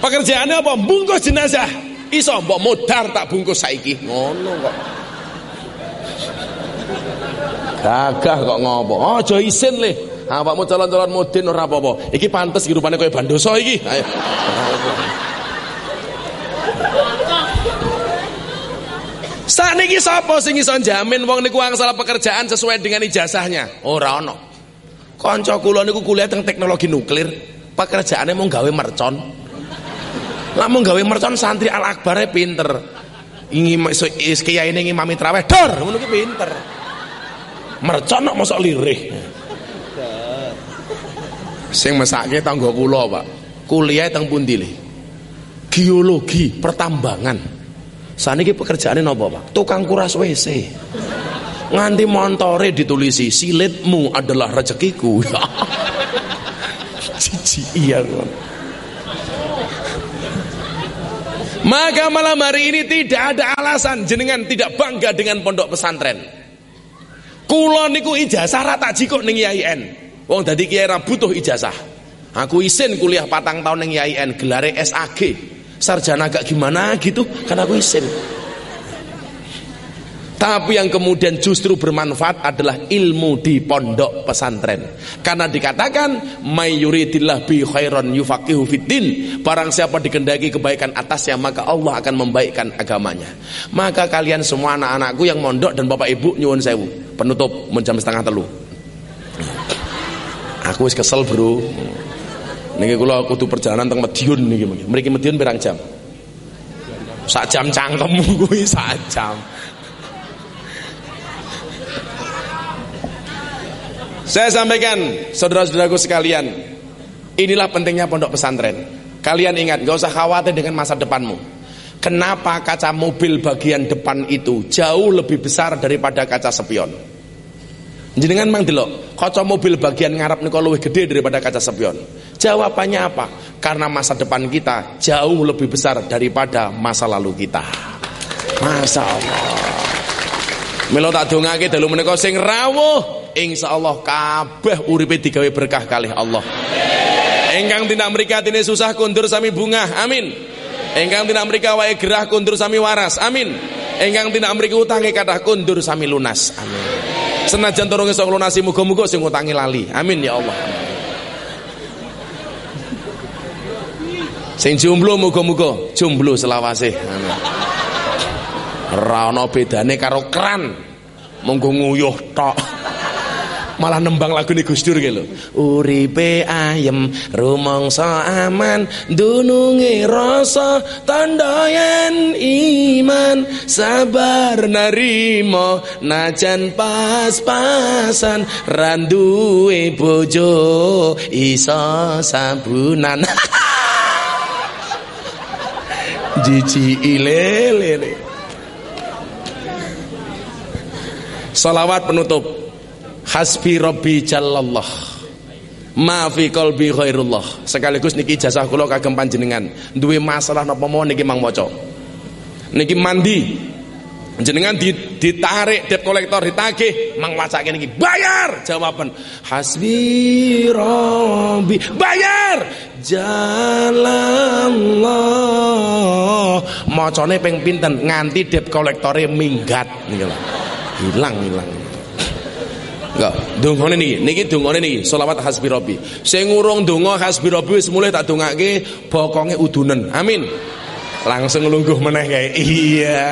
Pekerjaannya apa? Bungkus jenazah. Iso mbok modar tak bungkus saiki. Ngono kok. Gagah kok ngopo? Aja isin le. Awakmu calon-calon moden ora apa-apa. Iki pantes iki rupane kaya bandoso iki. Ayo. Sakniki sapa sing iso jamin wong niku angsal pekerjaan sesuai dengan ijazahnya? Ora ana. Kanca kula niku kuliah teng teknologi nuklir, pekerjaannya mau gawe mercon. Lah mau gawe mercon santri Al Akbar pinter. Ingi kiai ini ngimami traweh dor, ngono ki pinter. Mercon kok mosok lirih. Sing mesake tangga kula, Pak. Kuliah teng pundi Geologi pertambangan. Saniki pekerjaannya nopo pak? Tukang kuras WC. Nganti montore ditulisi silitmu adalah rezekiku. Cici iya Maka malam hari ini tidak ada alasan jenengan tidak bangga dengan pondok pesantren. Kulon niku ijazah rata jikok ning IAIN. Wong dadi kiai butuh ijazah. Aku isin kuliah patang tahun ning IAIN, gelare SAG sarjana agak gimana gitu? Kan aku isin tapi yang kemudian justru bermanfaat adalah ilmu di pondok pesantren. Karena dikatakan mayuridillah bi khairan yufaqihu fiddin. Barang siapa dikendaki kebaikan atasnya maka Allah akan membaikkan agamanya. Maka kalian semua anak-anakku yang mondok dan bapak ibu nyuwun sewu. Penutup menjam setengah telu aku wis kesel bro Niki kula kudu perjalanan teng Madiun niki mriki. Mriki Madiun pirang jam? Sak jam cangkemmu kuwi sak jam. Saya sampaikan saudara-saudaraku sekalian, inilah pentingnya pondok pesantren. Kalian ingat, gak usah khawatir dengan masa depanmu. Kenapa kaca mobil bagian depan itu jauh lebih besar daripada kaca spion? Jenengan mang delok, kaca mobil bagian ngarep niku luwih gede daripada kaca spion. Jawabannya apa? Karena masa depan kita jauh lebih besar daripada masa lalu kita. Masya Allah. Milo tak dongake dalu menika sing rawuh, insyaallah kabeh uripe digawe berkah kalih Allah. Engkang tindak mrikat ini susah kundur sami bunga. Amin. Engkang tindak mrikat wae gerah kundur sami waras. Amin. Engkang tindak mriki utange kathah kundur sami lunas. Amin. Senajan turun iso nglunasi muga-muga sing ngutangi lali. Amin ya Allah. Sing jomblo muga-muga jomblo selawase. Amin. Ora ana bedane karo kran. Nguyuh tok malah nembang lagu nih Gus Dur gitu. Uripe ayem rumangsa aman dununge rasa tandayan iman. Sabar narimo najan pas-pasan. Randuwe bojo iso sabunan. Jici ilele. Salawat penutup Hasbi Rabbi Jallallah. Ma fi qalbi khairullah. Sekaligus niki jasa kula kagem panjenengan. Duwe masalah napa mawon niki mang maca. Niki mandi. Jenengan ditarik debt kolektor ditagih. Mang wacake niki bayar! Jawaban hasbi rabbi. Bayar! Jalallah. Macane ping pinten? Nganti debt kolektore minggat. Hilang hilang Enggak, dongane niki. Niki dongane niki, selawat hasbi rabbi. Sing urung donga hasbi rabbi wis mulai tak dongake bokonge udunen. Amin. Langsung lungguh meneh kae. Iya.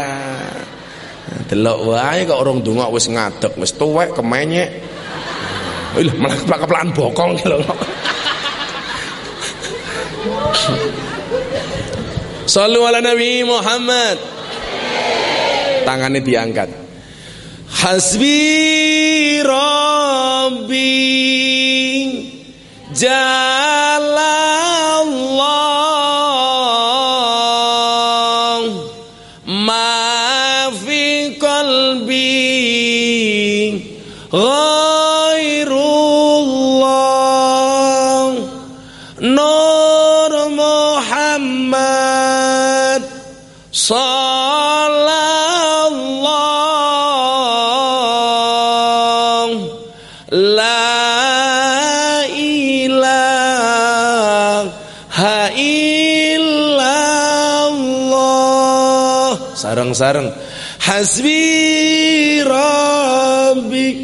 Delok wae kok urung donga wis ngadeg, wis tuwek kemenyek. Wih, malah keplak-keplakan bokong lho. Sallu ala Nabi Muhammad. Tangannya diangkat. Hasbi Rabbi Jalallah Ma fi qalbi saran Hasbi Rabbik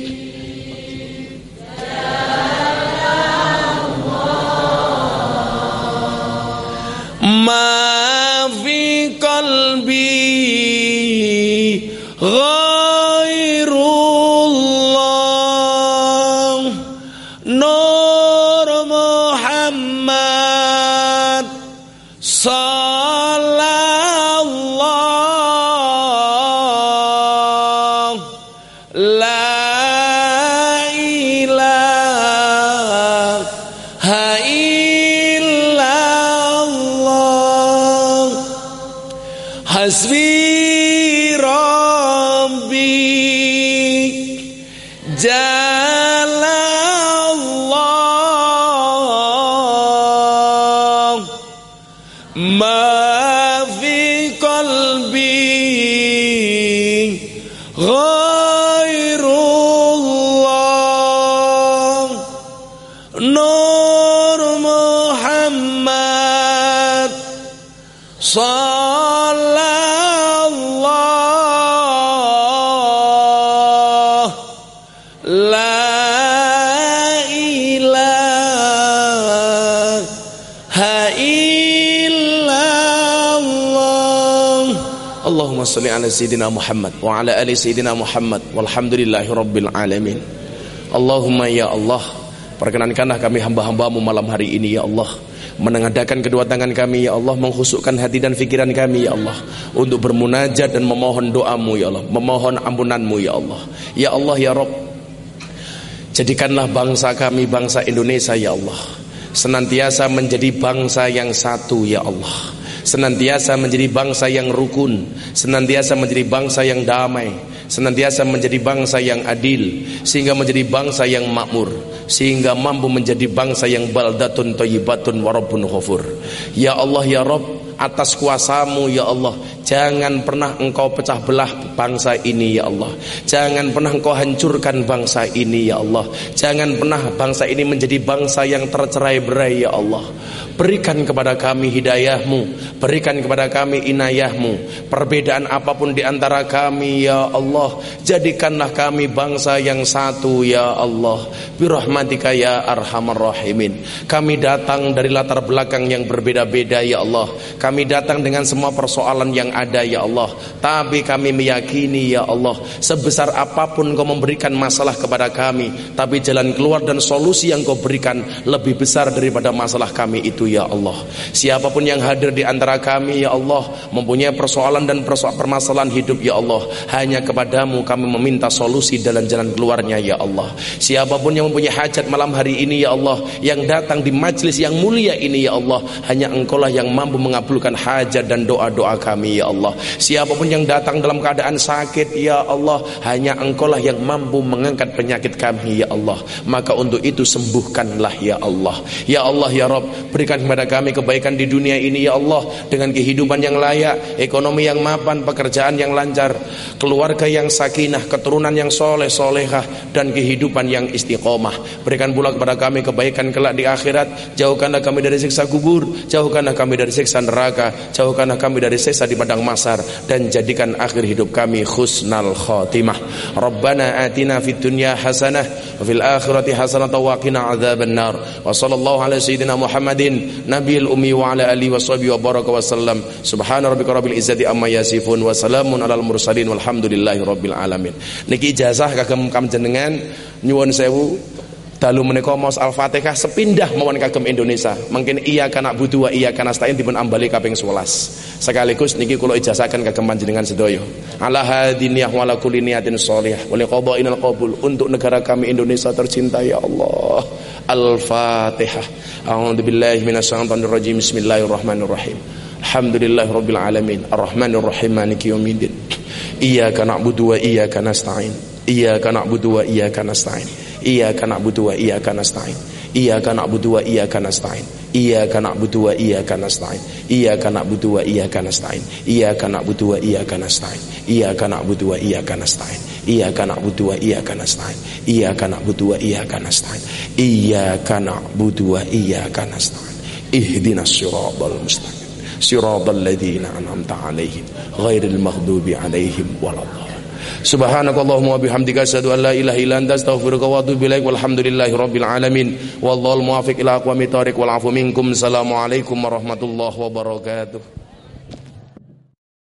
xasbi Allahumma salli ala sayyidina Muhammad wa ala ali sayyidina Muhammad. Walhamdulillahi rabbil alamin. Allahumma ya Allah perkenankanlah kami hamba-hambamu malam hari ini ya Allah. Menengadakan kedua tangan kami ya Allah. Menghusukkan hati dan fikiran kami ya Allah. Untuk bermunajat dan memohon doamu ya Allah. Memohon ampunanmu ya Allah. Ya Allah ya Rob. Jadikanlah bangsa kami bangsa Indonesia ya Allah. Senantiasa menjadi bangsa yang satu ya Allah senantiasa menjadi bangsa yang rukun senantiasa menjadi bangsa yang damai senantiasa menjadi bangsa yang adil sehingga menjadi bangsa yang makmur sehingga mampu menjadi bangsa yang baldatun thayyibatun warabbun ghafur. Ya Allah ya Rabb atas kuasamu ya Allah. Jangan pernah engkau pecah belah bangsa ini ya Allah. Jangan pernah engkau hancurkan bangsa ini ya Allah. Jangan pernah bangsa ini menjadi bangsa yang tercerai-berai ya Allah. Berikan kepada kami hidayahmu. Berikan kepada kami inayahmu. Perbedaan apa pun di antara kami ya Allah. Jadikanlah kami bangsa yang satu ya Allah. Birahmatika ya arhamar rahimin. Kami datang dari latar belakang yang berbeda-beda ya Allah. kami datang dengan semua persoalan yang ada ya Allah. Tapi kami meyakini ya Allah sebesar apa pun kau memberikan masalah kepada kami tapi jalan keluar dan solusi yang kau berikan lebih besar daripada masalah kami itu ya Allah. Siapa pun yang hadir di antara kami ya Allah mempunyai persoalan dan persoalan permasalahan hidup ya Allah hanya kepadamu kami meminta solusi dalam jalan keluarnya ya Allah. Siapa pun yang mempunyai hajat malam hari ini ya Allah yang datang di majlis yang mulia ini ya Allah hanya engkaulah yang mampu mengabulkan hajat dan doa-doa kami ya Allah. Siapa pun yang datang dalam keadaan sakit ya Allah hanya engkaulah yang mampu mengangkat penyakit kami ya Allah. Maka untuk itu sembuhkanlah ya Allah. Ya Allah ya Rob berikan kepada kami kebaikan di dunia ini ya Allah dengan kehidupan yang layak ekonomi yang mapan pekerjaan yang lancar keluarga yang sakinah keturunan yang soleh solehah dan kehidupan yang istiqomah. Berikan pula kepada kami kebaikan kelak di akhirat. Jauhkanlah kami dari siksa kubur. Jauhkanlah kami dari siksa neraka jauhkanlah kami dari siksa di padang masar dan jadikan akhir hidup kami khusnal khatimah. Rabbana atina fid dunya hasanah wa fil akhirati hasanah wa qina adzaban nar wa sallallahu ala sayyidina Muhammadin nabiyil ummi wa ala alihi wa sahbihi wa baraka wa sallam. Subhana rabbika rabbil izzati amma yasifun wa salamun alal mursalin. Walhamdulillahi rabbil alamin. Niki ijazah kagem kam jenengan nyuwun sewu dalu menika maos Al-Fatihah sepindah mawon kagem Indonesia. Mungkin iya kana butuh wa iya kana stain dipun ambali kaping 11. Sekaligus niki kula ijazahaken kagem panjenengan sedaya. Ala hadiniyah wa kulli niyatin shalihah wa qabul untuk negara kami Indonesia tercinta ya Allah. Al-Fatihah. A'udzu billahi minasyaitonir rajim. Bismillahirrahmanirrahim. Alhamdulillahirabbil alamin. Arrahmanir rahim. Maliki yaumiddin. Iyyaka na'budu wa iyyaka nasta'in. Iyyaka na'budu wa iyyaka nasta'in. Iyyaka na'budu wa iyyaka nasta'in. Iyyaka na'budu wa iyyaka nasta'in. Iyyaka na'budu wa iyyaka nasta'in. Iyyaka na'budu wa iyyaka nasta'in. Iyyaka na'budu wa iyyaka nasta'in. Iyyaka na'budu wa iyyaka nasta'in. Iyyaka na'budu wa iyyaka nasta'in. Iyyaka na'budu wa iyyaka nasta'in. Iyyaka na'budu wa iyyaka nasta'in. ihdinas siratal mustaqim siratal ladzina an'amta 'alaihim ghairil maghdubi 'alaihim waladdallin Subhanakallahumma bihamdika asyhadu an la ilaha illa anta astaghfiruka wa atubu ilaik. Walhamdulillahi rabbil alamin. Wallahu muwaffiq ila aqwamit thoriq wal afu minkum. Assalamu alaikum warahmatullahi wabarakatuh